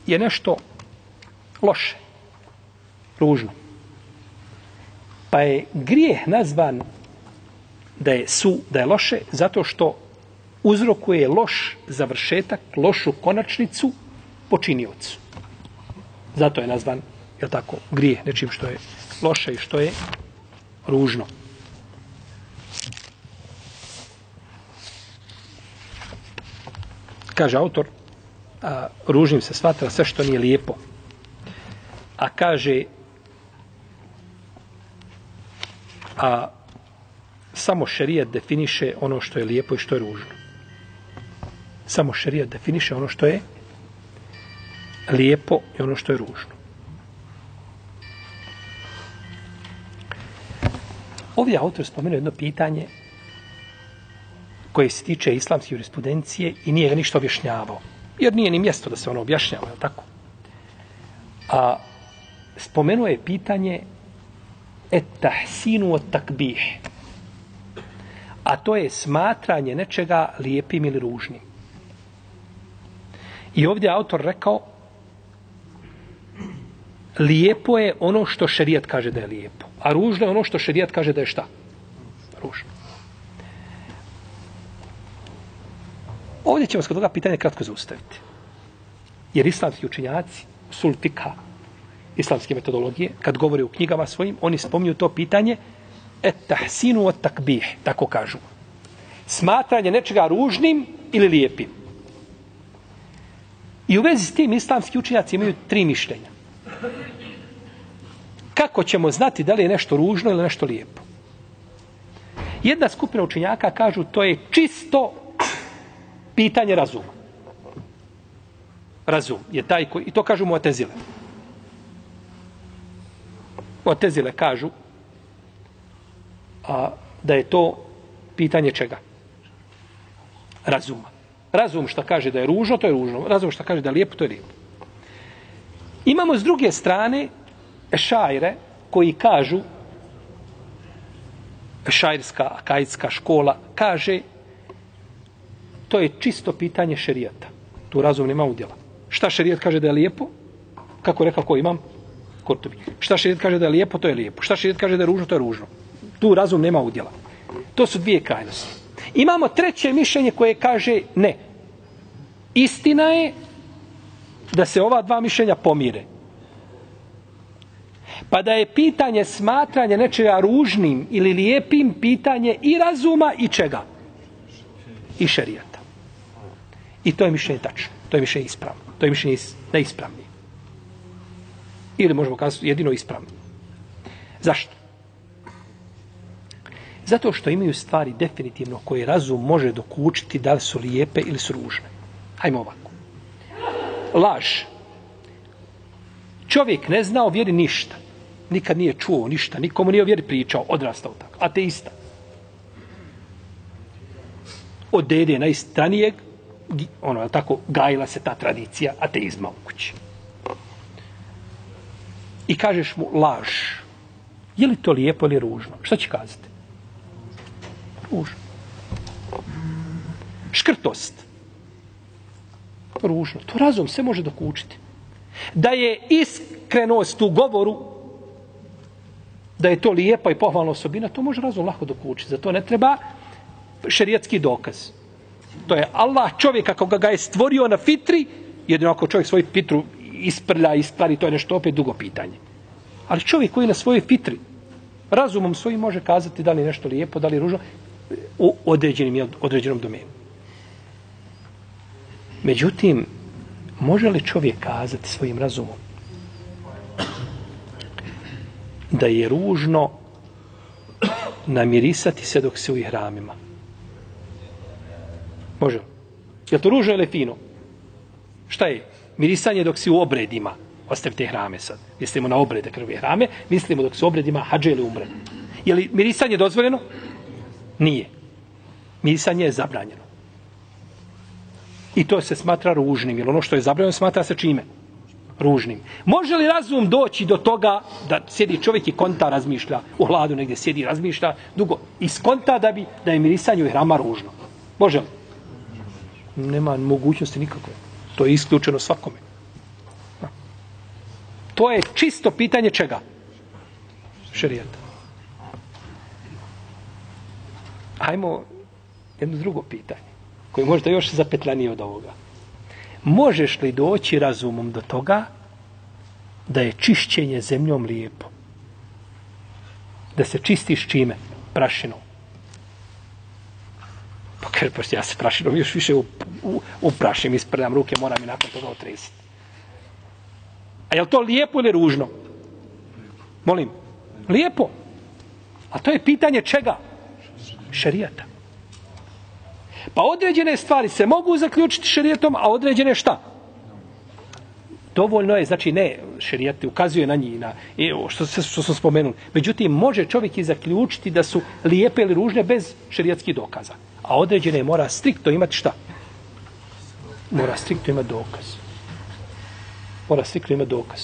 je nešto loše, ružno. Pa je grijeh nazvan da je su, da je loše, zato što uzrokuje loš završetak, lošu konačnicu počiniocu. Zato je nazvan, je tako, grijeh, nečim što je loše i što je ružno. Kaže autor, a, ružnim se smatra sve što nije lijepo. A kaže, a samo šerijat definiše ono što je lijepo i što je ružno. Samo šerijat definiše ono što je lijepo i ono što je ružno. Ovdje autor spomenuo jedno pitanje koje se tiče islamske jurisprudencije i nije ga ništa objašnjavao. Jer nije ni mjesto da se ono objašnjava, je tako? A spomenuo je pitanje et tahsinu od takbih. A to je smatranje nečega lijepim ili ružnim. I ovdje autor rekao lijepo je ono što šerijat kaže da je lijepo. A ružno je ono što šerijat kaže da je šta? Ružno. Ovdje ćemo skod toga pitanje kratko zaustaviti. Jer islamski učenjaci, sultika, islamske metodologije, kad govore u knjigama svojim, oni spominju to pitanje et tahsinu od takbih, tako kažu. Smatranje nečega ružnim ili lijepim. I u vezi s tim islamski učenjaci imaju tri mišljenja. Kako ćemo znati da li je nešto ružno ili nešto lijepo? Jedna skupina učenjaka kažu to je čisto pitanje razuma. Razum je taj koji, i to kažu mu atezile. Otezile kažu a, da je to pitanje čega? Razuma. Razum što kaže da je ružno, to je ružno. Razum što kaže da je lijepo, to je lijepo. Imamo s druge strane šajre koji kažu šajrska akajska škola kaže to je čisto pitanje šerijata. Tu razum nema udjela. Šta šerijat kaže da je lijepo? Kako je rekao ko imam? Kurtobi. Šta šerijat kaže da je lijepo? To je lijepo. Šta šerijat kaže da je ružno? To je ružno. Tu razum nema udjela. To su dvije krajnosti. Imamo treće mišljenje koje kaže ne. Istina je da se ova dva mišljenja pomire. Pa da je pitanje smatranja nečega ružnim ili lijepim pitanje i razuma i čega? I šerijata. I to je mišljenje tačno. To je mišljenje ispravno. To je mišljenje neispravno. Ili možemo kazati jedino ispravno. Zašto? Zato što imaju stvari definitivno koje razum može dokučiti da li su lijepe ili su ružne. Hajmo ovako. Laž. Čovjek ne zna o vjeri ništa. Nikad nije čuo ništa. Nikomu nije o vjeri pričao. Odrastao tako. Ateista. Od dede najstranijeg ono, je tako, gajila se ta tradicija ateizma u kući. I kažeš mu laž. Je li to lijepo ili ružno? Šta će kazati? Ružno. Škrtost. Ružno. To razum se može dokučiti. Da je iskrenost u govoru, da je to lijepa i pohvalna osobina, to može razum lako dokučiti. Zato ne treba šerijatski dokaz. To je Allah čovjek kako ga je stvorio na fitri, jedino ako čovjek svoju fitru isprlja, ispari, to je nešto opet dugo pitanje. Ali čovjek koji na svojoj fitri razumom svojim može kazati da li je nešto lijepo, da li je ružno, u određenim, određenom domenu. Međutim, može li čovjek kazati svojim razumom da je ružno namirisati se dok se u ihramima? Može. Je to ružno ili fino? Šta je? Mirisanje dok si u obredima. Ostavite hrame sad. Mislimo na obrede krvi hrame. Mislimo dok si u obredima hađe ili umre. Je li mirisanje dozvoljeno? Nije. Mirisanje je zabranjeno. I to se smatra ružnim. Jer ono što je zabranjeno smatra se čime? Ružnim. Može li razum doći do toga da sjedi čovjek i konta razmišlja u hladu negdje sjedi i razmišlja dugo i skonta da bi da je mirisanje u hrama ružno? Može li? Nema mogućnosti nikakve. To je isključeno svakome. To je čisto pitanje čega? Šerijata. Hajmo jedno drugo pitanje, koje možda još zapetlanije od ovoga. Možeš li doći razumom do toga da je čišćenje zemljom lijepo? Da se čistiš čime? Prašinom. Pa kaže, pa ja se prašinom još više uprašim, ispredam ruke, moram i nakon toga otresiti. A je li to lijepo ili ružno? Molim. Lijepo. A to je pitanje čega? Šerijata. Pa određene stvari se mogu zaključiti šerijetom, a određene šta? Dovoljno je, znači ne, šerijat ukazuje na njih, na, e, što, što smo spomenuli. Međutim, može čovjek i zaključiti da su lijepe ili ružne bez šerijatskih dokaza. A određene mora striktno imati šta? Mora striktno imati dokaz. Mora striktno imati dokaz.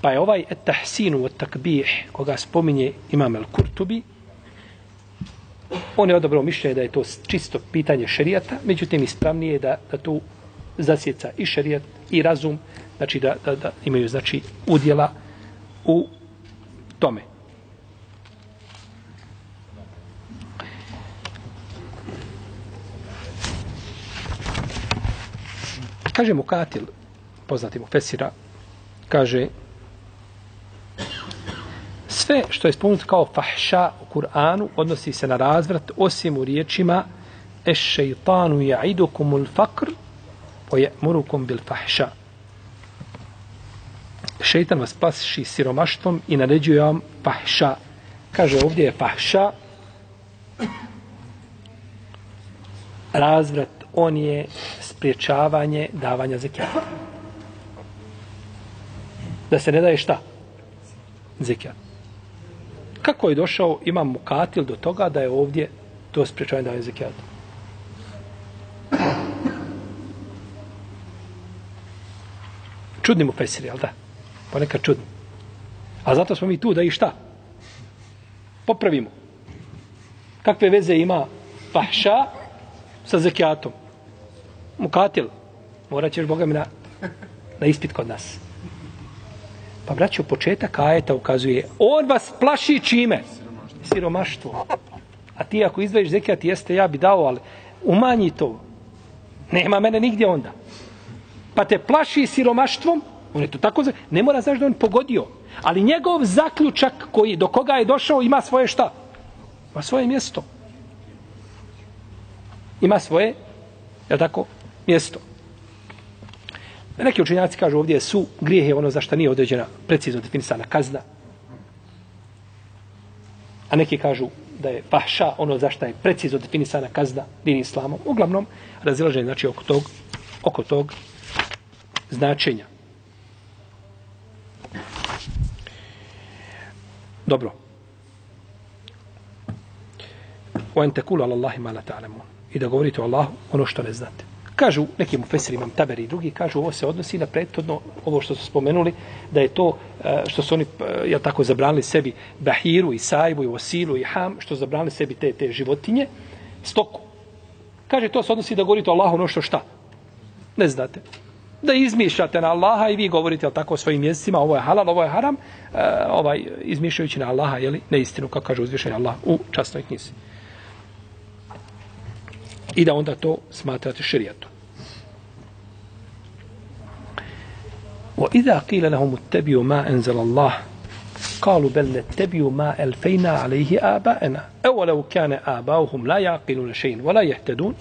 Pa je ovaj tahsinu od takbih, koga spominje Imam el-Kurtubi, on je odabrao mišljenje da je to čisto pitanje šerijata, međutim ispravnije je da, da tu zasjeca i šerijat i razum, znači da, da, da imaju znači udjela u tome. Kaže mu Katil, poznati mu Fesira, kaže sve što je spomenuto kao fahša u Kur'anu odnosi se na razvrat osim u riječima es šeitanu ja'idukumul fakr po bil fahša. Šeitan vas plaši siromaštvom i naređuje vam fahša. Kaže ovdje je fahša razvrat on je spriječavanje davanja zekijata. Da se ne daje šta? Zekijat. Kako je došao imam mukatil do toga da je ovdje to spriječavanje davanja zekijata? Čudni mu fesiri, jel da? Ponekad čudni. A zato smo mi tu da i šta? Popravimo. Kakve veze ima fahša sa zekijatom? mukatil, morat ćeš Boga mi na, na ispit kod nas. Pa braćo, početak ajeta ukazuje, on vas plaši čime? Siromaštvo. A ti ako izdvojiš zekijat, jeste, ja bi dao, ali umanji to. Nema mene nigdje onda. Pa te plaši siromaštvom, on je to tako, ne mora znaš da on pogodio. Ali njegov zaključak koji, do koga je došao ima svoje šta? Ima svoje mjesto. Ima svoje, je tako, mjesto. Neki učenjaci kažu ovdje su grijehe ono za što nije određena precizno definisana kazna. A neki kažu da je fahša ono za što je precizno definisana kazna din islamom. Uglavnom, razilaženje znači oko tog, oko tog značenja. Dobro. O en tekulu ala Allahi ma la ta'lamun. I da govorite o Allahu ono što ne znate. Kažu nekim ufesirima, taberi i drugi, kažu ovo se odnosi na prethodno, ovo što su spomenuli, da je to e, što su oni, e, ja tako, zabranili sebi bahiru i sajbu i osilu i ham, što su zabranili sebi te, te životinje, stoku. Kaže, to se odnosi da govorite o Allahu ono što šta? Ne znate Da izmišljate na Allaha i vi govorite o tako svojim mjesecima, ovo je halal, ovo je haram, e, ovaj, izmišljajući na Allaha, jeli, neistinu, kako kaže uzvišenje Allah u častnoj knjizi i da onda to smatrate šerijatom. وإذا قيل لهم اتبعوا ما أنزل الله قالوا بل نتبع ما ألفينا عليه آباءنا أولو كان آباؤهم لا يعقلون شيء ولا يهتدون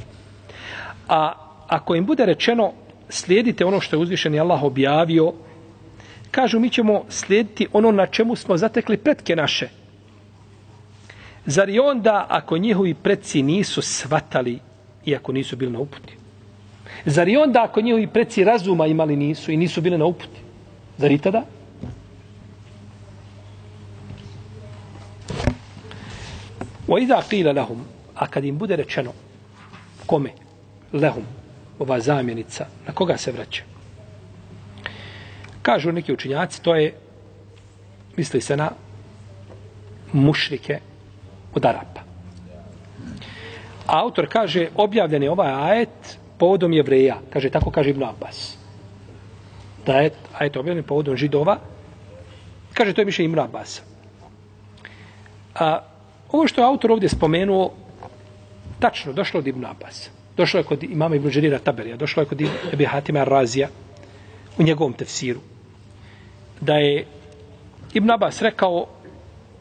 A ako im bude rečeno slijedite ono što je uzvišeni Allah objavio, kažu mi ćemo slijediti ono na čemu smo zatekli pretke naše. Zar i onda ako njihovi predci nisu svatali i ako nisu bili na uputi. Zar i onda ako njihovi preci razuma imali nisu i nisu bili na uputi? Zar i tada? Wa idha qila lahum, a kad im bude rečeno, kome? Lehum, ova zamjenica, na koga se vraća? Kažu neki učinjaci, to je, misli se na mušrike od Arapa. Autor kaže, objavljen je ovaj ajet povodom jevreja. Kaže, tako kaže Ibn Abbas. Da je ajet objavljen povodom židova. Kaže, to je više Ibn Abbas. A, ovo što je autor ovdje spomenuo, tačno, došlo od Ibn Abbas. Došlo je kod imama Ibn Đerira Taberija, došlo je kod Ebi Hatima Razija u njegovom tefsiru. Da je Ibn Abbas rekao,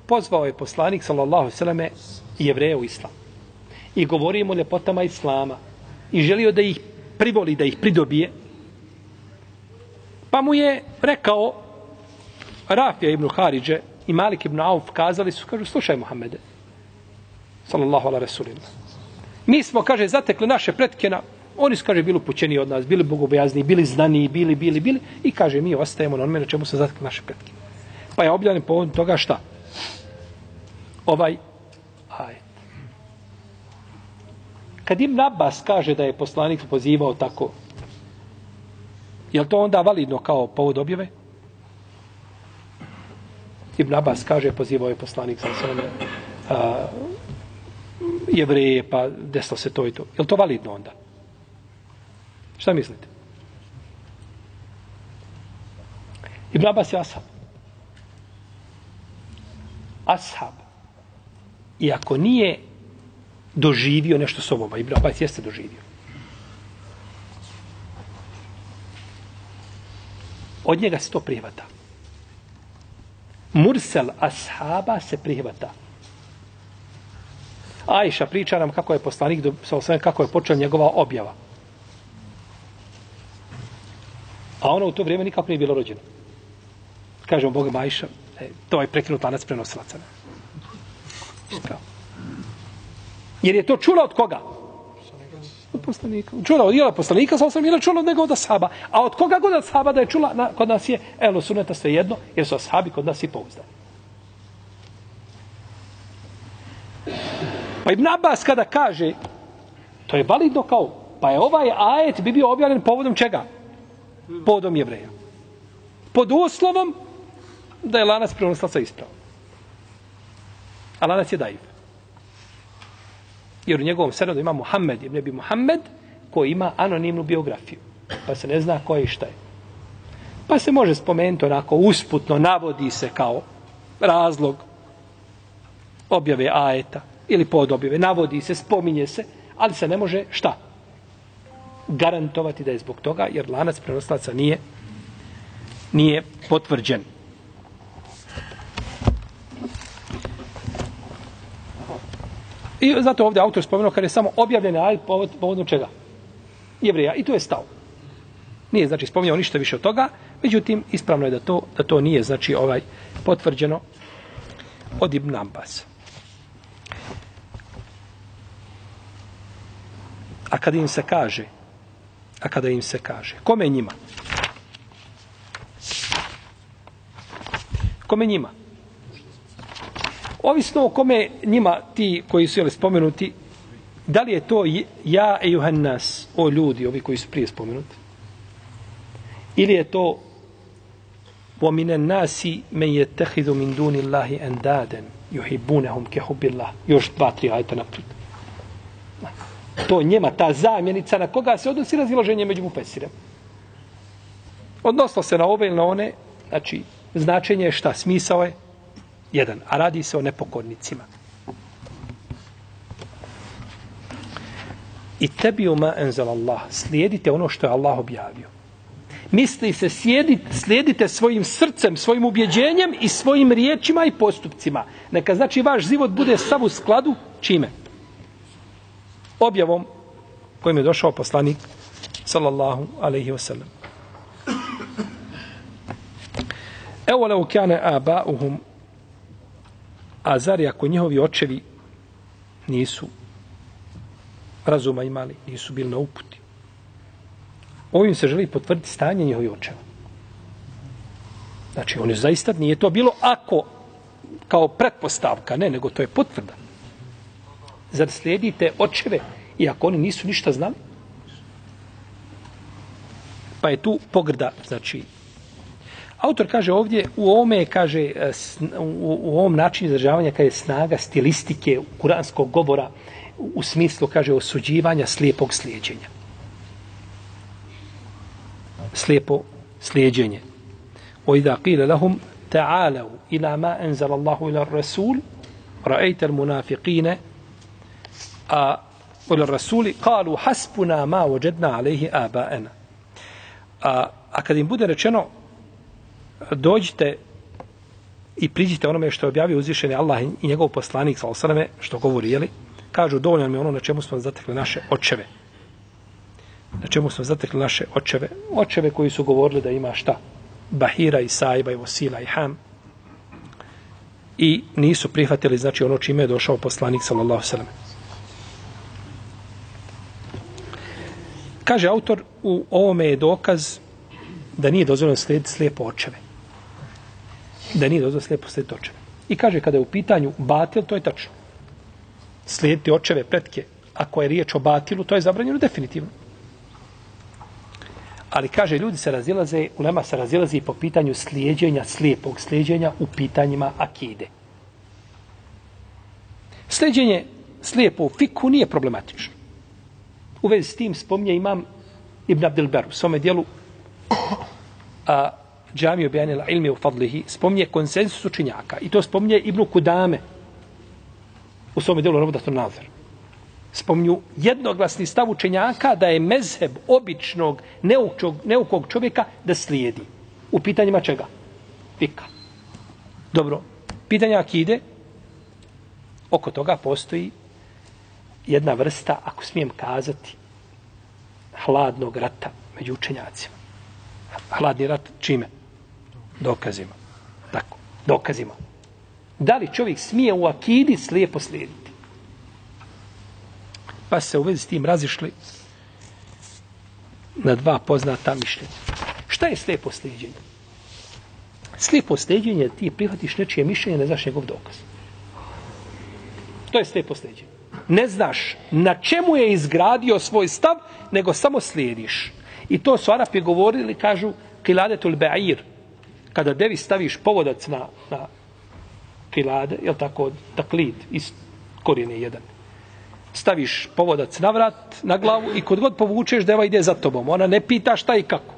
pozvao je poslanik, sallallahu sallame, jevreje u islam. I govorio mu ljepotama islama. I želio da ih privoli, da ih pridobije. Pa mu je rekao, Rafija ibn Haridže i Malik ibn Auf kazali su, kažu, slušaj Muhammede, sallallahu ala rasulina. Mi smo, kaže, zatekli naše pretke na, oni su, kaže, bili upućeni od nas, bili bogobojazni, bili znani, bili, bili, bili, i kaže, mi ostajemo na onome na čemu se zatekli naše pretke. Pa je objavljen povodom toga šta? Ovaj ajet. Kad im Nabas kaže da je poslanik pozivao tako, je to onda validno kao povod objave? Ibn Abbas kaže, pozivao je poslanik sa svojom jevreje, pa desilo se to i to. Je to validno onda? Šta mislite? Ibn Abbas je ashab. Ashab. I ako nije doživio nešto s ovom, Ibn Abbas jeste doživio. Od njega se to prihvata. Mursel ashaba se prihvata. Ajša priča nam kako je poslanik, sa kako je počela njegova objava. A ona u to vrijeme nikako nije bilo rođena. Kažemo Boga Majša, e, to je prekinut lanac prenosilaca. Spravo. Jer je to čula od koga? Od poslanika. Čula od jela poslanika, sam sam ili čula od nego od ashaba. A od koga god ashaba da je čula, na, kod nas je, elo suneta sve jedno, jer su ashabi kod nas i pouzdani. Pa Ibn Abbas kada kaže, to je validno kao, pa je ovaj ajet bi bio objavljen povodom čega? Povodom jevreja. Pod uslovom da je lanac prenoslaca ispravan. A lanac je daiv. Jer u njegovom sredu ima Muhammed, ibn Ebi Muhammed, koji ima anonimnu biografiju. Pa se ne zna ko je i šta je. Pa se može spomenuti onako usputno, navodi se kao razlog objave ajeta ili povod objave. Navodi se, spominje se, ali se ne može šta? Garantovati da je zbog toga, jer lanac prenoslaca nije nije potvrđen. I zato ovdje autor spomenuo kad je samo objavljen aj povod, povodno čega? Jevreja. I to je stao. Nije znači spomenuo ništa više od toga, međutim ispravno je da to da to nije znači ovaj potvrđeno od Ibn Abbas. A kada im se kaže, a kada im se kaže, kome njima? Kome njima? Ovisno o kome njima ti koji su jeli spomenuti, da li je to ja i Johannas, o ljudi, ovi koji su prije spomenuti, ili je to وَمِنَ النَّاسِ مَنْ يَتَّخِذُ مِنْ دُونِ اللَّهِ أَنْدَادًا يُحِبُّونَهُمْ كَحُبِّ اللَّهِ Još dva, tri ajta naprijed. To njema, ta zamjenica na koga se odnosi razilaženje među mufesirem. Odnosno se na ove ili na one, znači, značenje je šta, smisao je, jedan, a radi se o nepokornicima. I tebi uma enzel Allah, slijedite ono što je Allah objavio. Misli se, slijedite, slijedite svojim srcem, svojim ubjeđenjem i svojim riječima i postupcima. Neka znači vaš život bude sav u skladu čime? Objavom kojim je došao poslanik sallallahu alaihi wasallam. Evo leo kjane aba'uhum A zar ako njihovi očevi nisu razuma imali, nisu bili na uputi. Ovim se želi potvrditi stanje njihovih očeva. Znači, oni zaista nije to bilo ako kao pretpostavka, ne, nego to je potvrda. Zar slijedite očeve, iako oni nisu ništa znali? Pa je tu pogrda, znači, Autor kaže ovdje, u ovome kaže, e, u, u ovom načinu izražavanja kaže snaga stilistike kuranskog govora u smislu, kaže, osuđivanja slijepog slijedjenja. Slijepo slijedjenje. O idha qila lahum ta'alau ila ma enzal Allahu ila rasul ra'ejta al-munafiqine a ila rasuli kalu hasbuna ma wajadna alaihi aba'ena. A, a kad im bude rečeno dođite i priđite onome što je objavio uzvišeni Allah i njegov poslanik sa osaname, što govori, jeli, kažu dovoljno mi ono na čemu smo zatekli naše očeve. Na čemu smo zatekli naše očeve. Očeve koji su govorili da ima šta? Bahira i Saiba i Vosila i Ham. I nisu prihvatili, znači, ono čime je došao poslanik, sallallahu sallam. Kaže autor, u ovome je dokaz da nije dozvoljeno slijediti slijepo očeve da nije dozvoljeno slijepo slijediti očeve. I kaže, kada je u pitanju batil, to je tačno. Slijediti očeve, pretke, ako je riječ o batilu, to je zabranjeno definitivno. Ali kaže, ljudi se razilaze, ulema se razilaze po pitanju slijedjenja, slijepog slijedjenja u pitanjima akide. Slijedjenje slijepo u fiku nije problematično. U vezi s tim spomnje imam Ibn Abdelberu, svome dijelu a, džamiju Bejanila ilmi u fadlihi, spominje konsensus učinjaka. I to spominje Ibnu Kudame u svom dijelu Ravdatu Nazar. Spominju jednoglasni stav učenjaka da je mezheb običnog neukog, neukog čovjeka da slijedi. U pitanjima čega? Fika. Dobro. Pitanja akide, oko toga postoji jedna vrsta, ako smijem kazati, hladnog rata među učenjacima. Hladni rat čime? Dokazima. Tako, dokazima. Da li čovjek smije u akidi slijepo slijediti? Pa se u vezi s tim razišli na dva poznata mišljenja. Šta je slijepo slijedjenje? Slijepo slijedjenje je ti prihvatiš nečije mišljenje, ne znaš njegov dokaz. To je slijepo slijedjenje. Ne znaš na čemu je izgradio svoj stav, nego samo slijediš. I to su Arapi govorili, kažu, kiladetul be'ir, kada devi staviš povodac na, na kilade, je tako, taklid, iz korijene jedan. Staviš povodac na vrat, na glavu i kod god povučeš, deva ide za tobom. Ona ne pita šta i kako.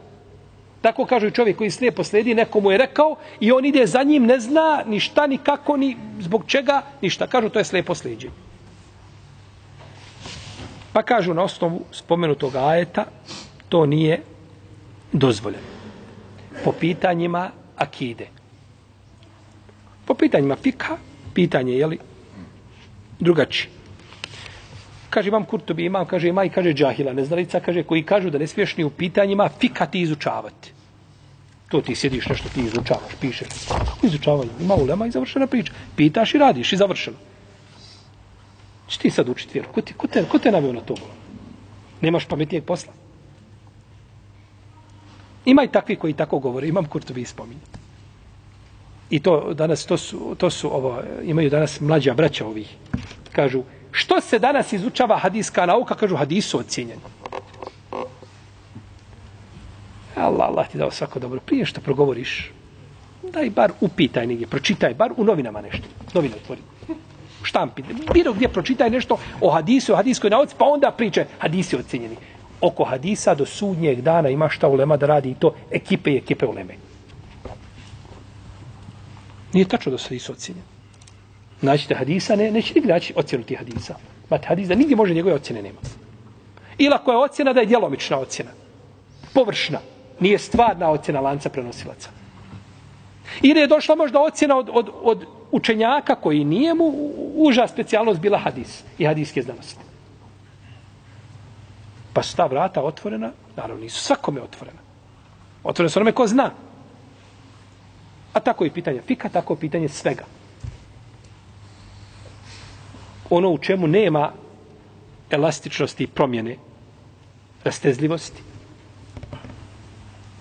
Tako kažu čovjek koji slijepo sledi, nekomu je rekao i on ide za njim, ne zna ni šta, ni kako, ni zbog čega, ništa. Kažu to je slijepo slijedjenje. Pa kažu na osnovu spomenutog ajeta, to nije dozvoljeno. Po pitanjima akide. Po pitanjima fika, pitanje je li drugačije. Kaže imam Kurtobi, imam, kaže ima i kaže džahila, neznalica, kaže koji kažu da ne smiješ ni u pitanjima fika ti izučavati. To ti sjediš nešto, ti izučavaš, pišeš. Kako izučavaju? Ima ulema i završena priča. Pitaš i radiš i završeno. Či ti sad učiti vjeru? Ko, ti, ko, te, ko te navio na to? Nemaš pametnijeg posla? Ima i takvi koji tako govore, imam Kurtovi spominje. I to danas, to su, to su ovo, imaju danas mlađa braća ovih. Kažu, što se danas izučava hadijska nauka? Kažu, hadisu ocjenjeni. Allah, Allah ti dao svako dobro. Prije što progovoriš, daj bar upitaj negdje, pročitaj, bar u novinama nešto. Novine otvori. Štampi. Bilo gdje pročitaj nešto o hadisu, o hadiskoj nauci, pa onda priče, hadisi ocjenjeni oko hadisa do sudnjeg dana ima šta ulema da radi i to ekipe i ekipe uleme. Nije tačno da su hadisi ocenjeni. Naćite hadisa, ne, neće nigdje naći ocjenu tih hadisa. Mate hadisa, nigdje može njegove ocjene nema. Ili ako je ocjena, da je djelomična ocjena. Površna. Nije stvarna ocjena lanca prenosilaca. Ili je došla možda ocjena od, od, od učenjaka koji nije mu uža specijalnost bila hadis i hadijske znanosti. Pa su ta vrata otvorena, naravno nisu svakome otvorena. Otvorena su onome ko zna. A tako je pitanje fika, tako je pitanje svega. Ono u čemu nema elastičnosti i promjene, rastezljivosti,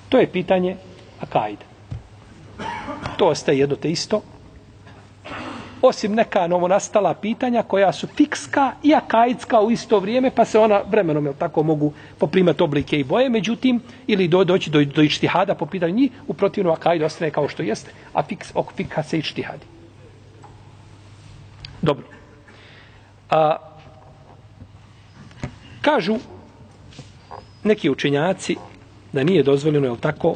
To je pitanje akajda. To ostaje jedno te isto. Osim neka novonastala pitanja koja su fikska i akajidska u isto vrijeme, pa se ona vremenom, jel tako, mogu poprimati oblike i boje, međutim, ili do, doći do, do ištihada po pitanju njih, u protivnu akajdu ostane kao što jeste, a fiks, ok, fikha se ištihadi. Dobro. A, kažu neki učenjaci da nije dozvoljeno, jel tako,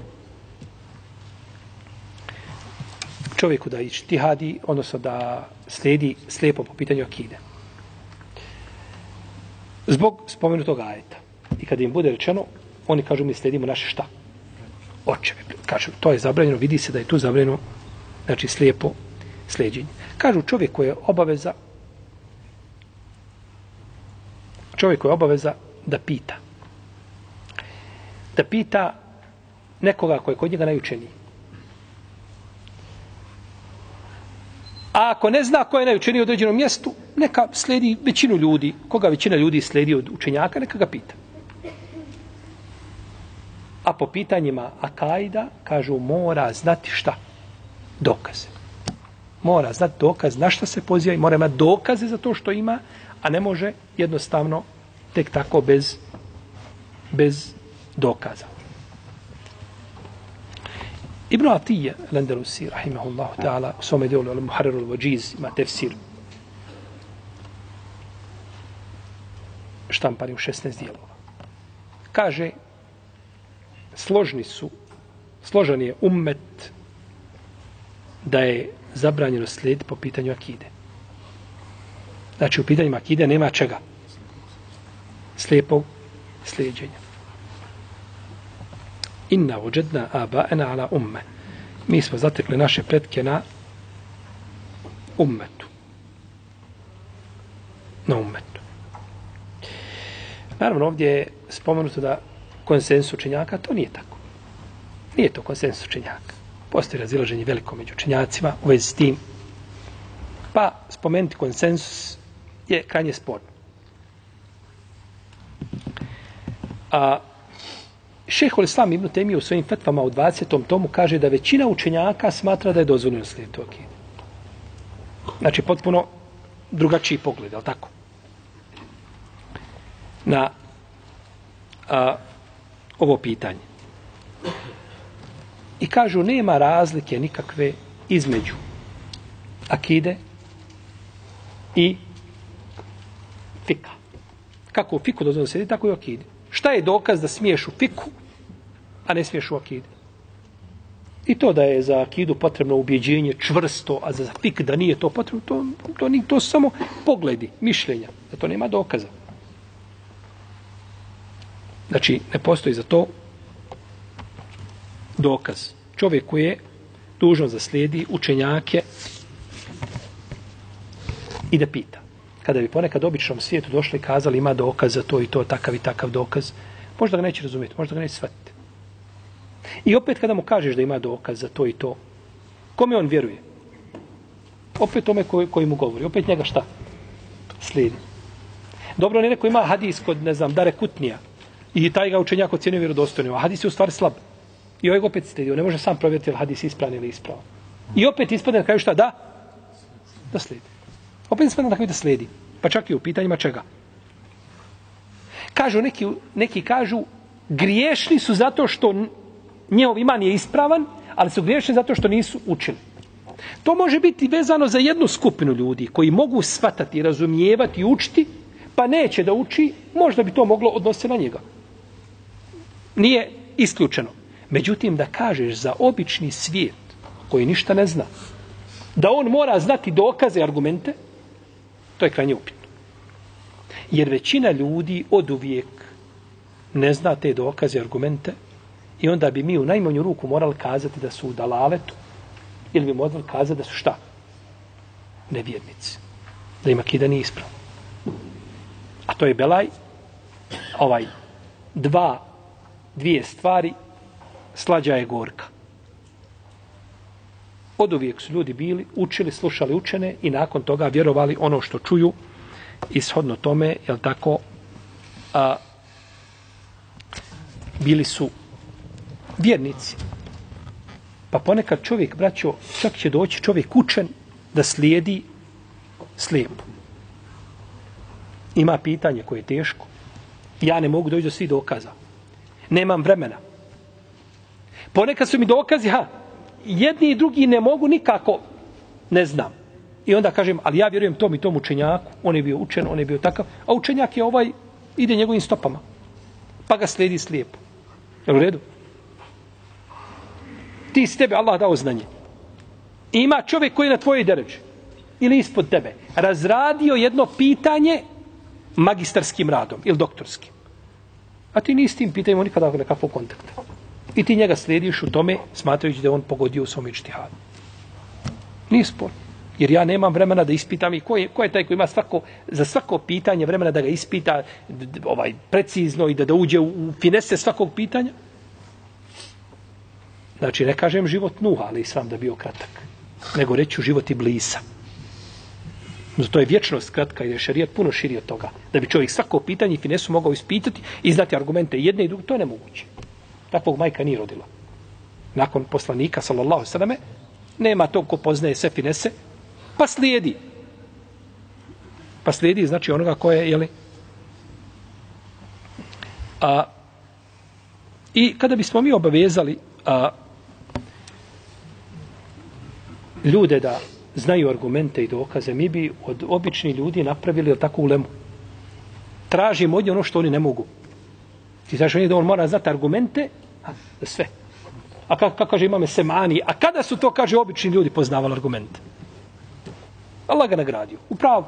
čovjeku da ištihadi, odnosno da slijedi slijepo po pitanju akide. Zbog spomenutog ajeta. I kada im bude rečeno, oni kažu mi slijedimo naše šta? Očeve. Kažu, to je zabranjeno, vidi se da je tu zabranjeno, znači slijepo slijedjenje. Kažu čovjek koji je obaveza čovjek koji je obaveza da pita. Da pita nekoga koji je kod njega najučeniji. A ako ne zna ko je najučeniji u određenom mjestu, neka sledi većinu ljudi. Koga većina ljudi sledi od učenjaka, neka ga pita. A po pitanjima Akajda, kažu, mora znati šta? Dokaze. Mora znati dokaz na šta se poziva i mora imati dokaze za to što ima, a ne može jednostavno tek tako bez, bez dokaza. Ibn Atije, Lendelusi, rahimahullahu ta'ala, u svome dijelu, ali Muharriru al-Vajiz, ima tefsir, štampani u 16 dijelova. Kaže, složni su, složan je ummet da je zabranjeno slijed po pitanju akide. Znači, u pitanjima akide nema čega. Slijepog slijedjenja inna uđedna aba'ena ala umme. Mi smo zatekli naše pretke na ummetu. Na ummetu. Naravno, ovdje je spomenuto da konsens učenjaka, to nije tako. Nije to konsens učenjaka. Postoji razilaženje veliko među učenjacima u vezi s tim. Pa spomenuti konsensus je krajnje sporno. A Šehol Islam Ibn Temije u svojim fetvama u 20. tomu kaže da većina učenjaka smatra da je dozvoljeno slijediti to akide. Znači, potpuno drugačiji pogled, ali tako? Na a, ovo pitanje. I kažu, nema razlike nikakve između akide i fika. Kako u fiku dozvoljeno slijediti, tako i u akide. Šta je dokaz da smiješ u fiku a ne smiješ u akidu. I to da je za akidu potrebno ubjeđenje čvrsto, a za fik da nije to potrebno, to, to, to, to samo pogledi, mišljenja, da to nema dokaza. Znači, ne postoji za to dokaz. Čovjek koji je dužno za slijedi učenjake i da pita. Kada bi ponekad običnom svijetu došli i kazali ima dokaz za to i to, takav i takav dokaz, možda ga neće razumjeti, možda ga neće shvatiti. I opet kada mu kažeš da ima dokaz za to i to, kome on vjeruje? Opet tome koji, koji mu govori. Opet njega šta? Slijedi. Dobro, ne neko ima hadis kod, ne znam, Dare Kutnija. I taj ga učenjak ocjenio vjerodostojnim. A hadis je u stvari slab. I ovaj ga opet slijedio. On ne može sam provjeriti ili hadis ispravan ili ispravan. I opet ispadne da kraju šta? Da? Da slijedi. Opet ispadne da da slijedi. Pa čak i u pitanjima čega? Kažu, neki, neki kažu, griješni su zato što njihov iman je ispravan, ali su griješni zato što nisu učili. To može biti vezano za jednu skupinu ljudi koji mogu svatati, razumijevati i učiti, pa neće da uči, možda bi to moglo odnositi na njega. Nije isključeno. Međutim, da kažeš za obični svijet koji ništa ne zna, da on mora znati dokaze i argumente, to je krajnje upitno. Jer većina ljudi od uvijek ne zna te dokaze i argumente, I onda bi mi u najmanju ruku morali kazati da su u dalaletu ili bi morali kazati da su šta? Nevjernici. Da ima kida nije ispravno. A to je Belaj, ovaj, dva, dvije stvari, slađa je gorka. Od uvijek su ljudi bili, učili, slušali učene i nakon toga vjerovali ono što čuju i shodno tome, jel tako, a, bili su vjernici. Pa ponekad čovjek, braćo, čak će doći čovjek učen da slijedi slijepo. Ima pitanje koje je teško. Ja ne mogu doći do svih dokaza. Nemam vremena. Ponekad su mi dokazi, ha, jedni i drugi ne mogu nikako, ne znam. I onda kažem, ali ja vjerujem tom i tom učenjaku, on je bio učen, on je bio takav, a učenjak je ovaj, ide njegovim stopama. Pa ga sledi slijepo. Je u redu? Ti si tebe Allah dao znanje. I ima čovjek koji je na tvojoj deređi ili ispod tebe razradio jedno pitanje magistarskim radom ili doktorskim. A ti nisi tim pitanjima nikada nekakvog kontakta. I ti njega slijediš u tome smatrajući da on pogodio u svom ičtihadu. Nije spor. Jer ja nemam vremena da ispitam i ko je, ko je taj koji ima svako, za svako pitanje vremena da ga ispita ovaj precizno i da, da uđe u finese svakog pitanja. Znači, ne kažem život Nuha, ali sam da bio kratak. Nego reću život i blisa. Zato je vječnost kratka i je šarijat puno širi od toga. Da bi čovjek svako pitanje i finesu mogao ispitati i znati argumente jedne i druge, to je nemoguće. Takvog majka nije rodila. Nakon poslanika, sallallahu sallame, nema tog ko poznaje sve finese, pa slijedi. Pa slijedi, znači onoga koje je, jeli, a, i kada bismo mi obavezali a, ljude da znaju argumente i dokaze, mi bi od običnih ljudi napravili tako ulemu. Tražimo od ono što oni ne mogu. Ti znaš da on mora znati argumente, a, sve. A kako, kako kaže imame semani, a kada su to, kaže, obični ljudi poznavali argumente? Allah ga nagradio. Upravo.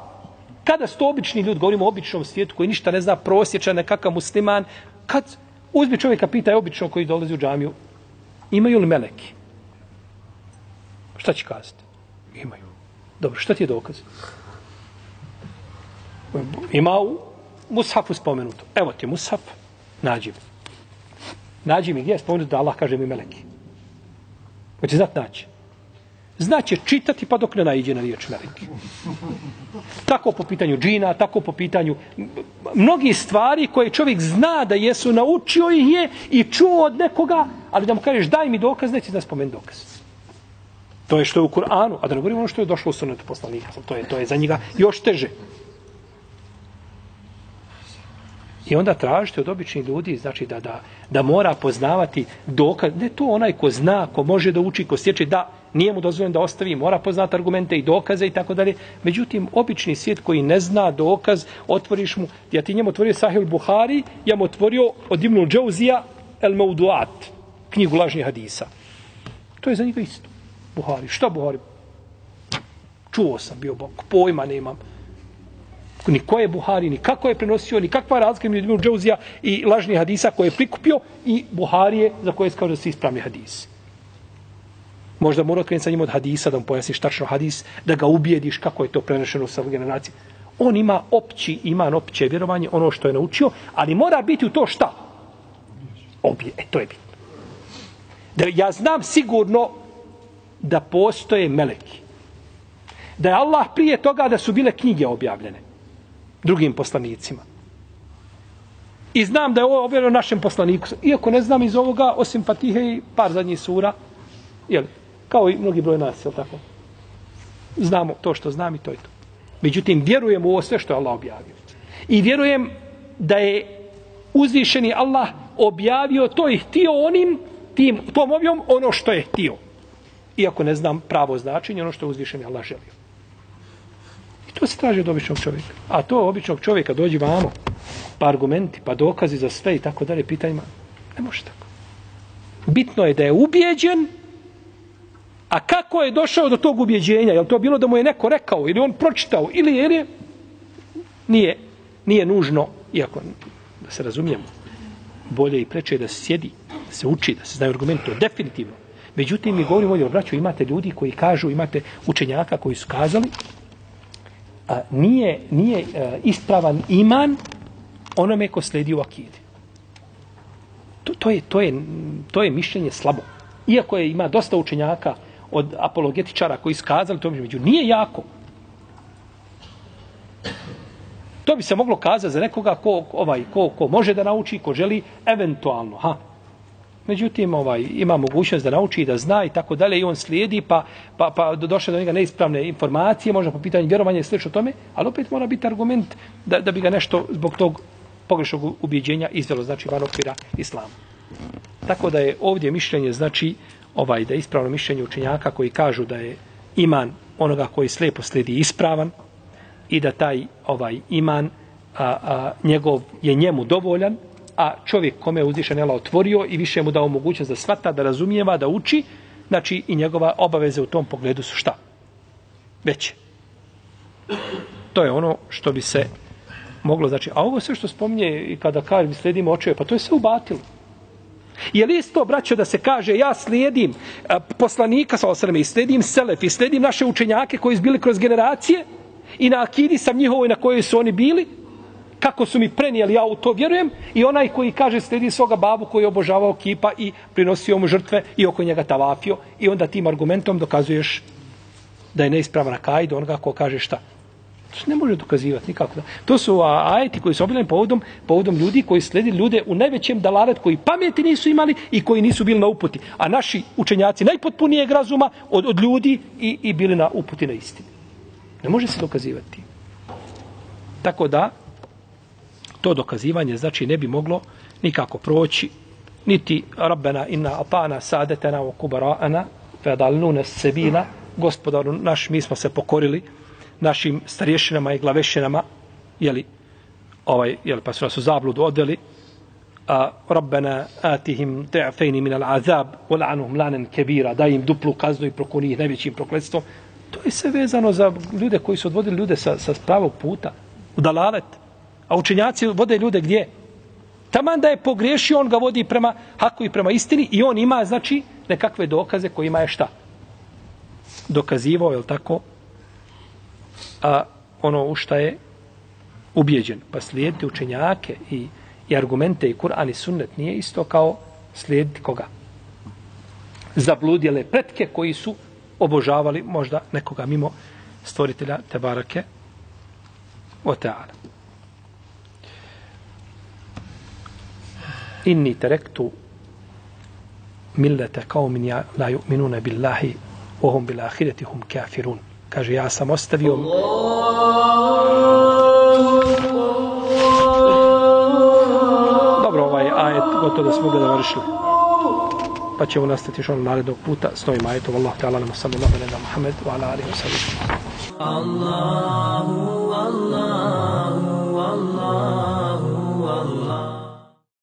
Kada su to obični ljudi, govorimo o običnom svijetu koji ništa ne zna, prosječan, nekakav musliman, kad uzmi čovjeka, pita je obično koji dolazi u džamiju, imaju li meleki? Šta će kazati? Imaju. Dobro, šta ti je dokaz? Ima u Mushafu spomenuto. Evo ti Mushaf, nađi mi. Nađi mi gdje je spomenuto da Allah kaže mi meleki. Hoće znat naći. Znaće čitati pa dok ne naiđe na riječ meleki. Tako po pitanju džina, tako po pitanju mnogi stvari koje čovjek zna da jesu, naučio ih je i čuo od nekoga, ali da mu kažeš daj mi dokaz, neće da spomeni dokaz. To je što je u Kur'anu, a da ne govorimo ono što je došlo u sunetu poslanika. To je, to je za njega još teže. I onda tražite od običnih ljudi, znači da, da, da mora poznavati dokaz, ne to onaj ko zna, ko može da uči, ko sjeće, da nije mu dozvoljeno da ostavi, mora poznati argumente i dokaze i tako dalje. Međutim, obični svijet koji ne zna dokaz, otvoriš mu, ja ti njemu otvorio Sahil Buhari, ja mu otvorio od Ibnul Džauzija El Mauduat, knjigu lažnih hadisa. To je za njega isto. Buhari. Šta Buhari? Čuo sam, bio bok, pojma nemam. Ni ko je Buhari, ni kako je prenosio, ni kakva je razlika među Džauzija i lažnih hadisa koje je prikupio i Buharije za koje je da su ispravni hadisi. Možda mora krenuti sa njim od hadisa da mu pojasniš tačno hadis, da ga ubijediš kako je to prenešeno sa generacije. On ima opći, ima opće vjerovanje, ono što je naučio, ali mora biti u to šta? Obje, e, to je bitno. Da ja znam sigurno da postoje meleki. Da je Allah prije toga da su bile knjige objavljene drugim poslanicima. I znam da je ovo objavljeno našem poslaniku. Iako ne znam iz ovoga, osim Fatihe i par zadnjih sura, jel, kao i mnogi broj nas, jel tako? Znamo to što znam i to je to. Međutim, vjerujem u ovo sve što je Allah objavio. I vjerujem da je uzvišeni Allah objavio to i htio onim, tim, tom objom, ono što je htio iako ne znam pravo značenje, ono što je uzvišen Allah želio. I to se traži od običnog čovjeka. A to običnog čovjeka dođi vamo, pa argumenti, pa dokazi za sve i tako dalje, pitanjima, ne može tako. Bitno je da je ubijeđen, a kako je došao do tog ubjeđenja? Je to bilo da mu je neko rekao, ili on pročitao, ili jer je, nije, nije nužno, iako, da se razumijemo, bolje i preče da se sjedi, da se uči, da se znaju argumenti, to definitivno. Međutim, mi govorimo ovdje braću, imate ljudi koji kažu, imate učenjaka koji su kazali, a, nije, nije a, ispravan iman onome ko sledi u akidi. To, to, je, to, je, to je mišljenje slabo. Iako je ima dosta učenjaka od apologetičara koji su kazali to među, nije jako. To bi se moglo kazati za nekoga ko, ovaj, ko, ko može da nauči, ko želi eventualno. Ha, Međutim, ovaj, ima mogućnost da nauči i da zna i tako dalje i on slijedi, pa, pa, pa došle do njega neispravne informacije, možda po pitanju vjerovanja i slično tome, ali opet mora biti argument da, da bi ga nešto zbog tog pogrešnog ubjeđenja izvelo, znači van okvira islama. Tako da je ovdje mišljenje, znači, ovaj da je ispravno mišljenje učenjaka koji kažu da je iman onoga koji slijepo slijedi ispravan i da taj ovaj iman a, a, njegov je njemu dovoljan, a čovjek kome je uzvišen Allah otvorio i više mu dao mogućnost da svata, da razumijeva, da uči, znači i njegova obaveze u tom pogledu su šta? Veće. To je ono što bi se moglo, znači, a ovo sve što spominje i kada kaže mi slijedimo očeve, pa to je sve ubatilo. Je li isto, braćo, da se kaže ja slijedim a, poslanika sa osrme i slijedim selef i slijedim naše učenjake koji su bili kroz generacije i na akidi sam njihovoj na kojoj su oni bili, kako su mi prenijeli, ja u to vjerujem, i onaj koji kaže sledi svoga babu koji je obožavao kipa i prinosio mu žrtve i oko njega tavafio i onda tim argumentom dokazuješ da je neispravan akajd onoga ko kaže šta. To se ne može dokazivati nikako. To su ajeti koji su obiljeni povodom, povodom ljudi koji sledi ljude u najvećem dalaret koji pameti nisu imali i koji nisu bili na uputi. A naši učenjaci najpotpunijeg razuma od, od ljudi i, i bili na uputi na istini. Ne može se dokazivati. Tako da, to dokazivanje znači ne bi moglo nikako proći niti rabbena inna atana sadetena wa kubara'ana fedalnuna sebila gospodaru naš mi smo se pokorili našim starješinama i glavešinama jeli ovaj jeli pa su nas u zabludu odveli. A rabbena atihim te'fejni min al-azab wa la'anuhum lanen kebira da im duplu kaznu i prokuni ih najvećim prokletstvom. To je sve vezano za ljude koji su odvodili ljude sa, sa pravog puta u dalalet a učenjaci vode ljude gdje Taman da je pogriješio, on ga vodi prema haku i prema istini i on ima, znači, nekakve dokaze kojima je šta? Dokazivao, je tako? A ono u šta je ubijeđen. Pa slijediti učenjake i, i argumente i Kur'an i sunnet nije isto kao slijediti koga? Zabludjele pretke koji su obožavali možda nekoga mimo stvoritelja Tebarake o Teala. Inni terektu millete kaumin ja la yu'minuna billahi wa hum bil ahireti hum kafirun. Kaže, ja sam ostavio... Dobro, ovaj ajet, gotovo da smo ga završili. Pa ćemo nastati još ono narednog puta s novim ajetom. Allah ta'ala nam sallallahu alaihi wa Muhammed wa ala alihi wa sallam. Allahu, Allahu, Allahu.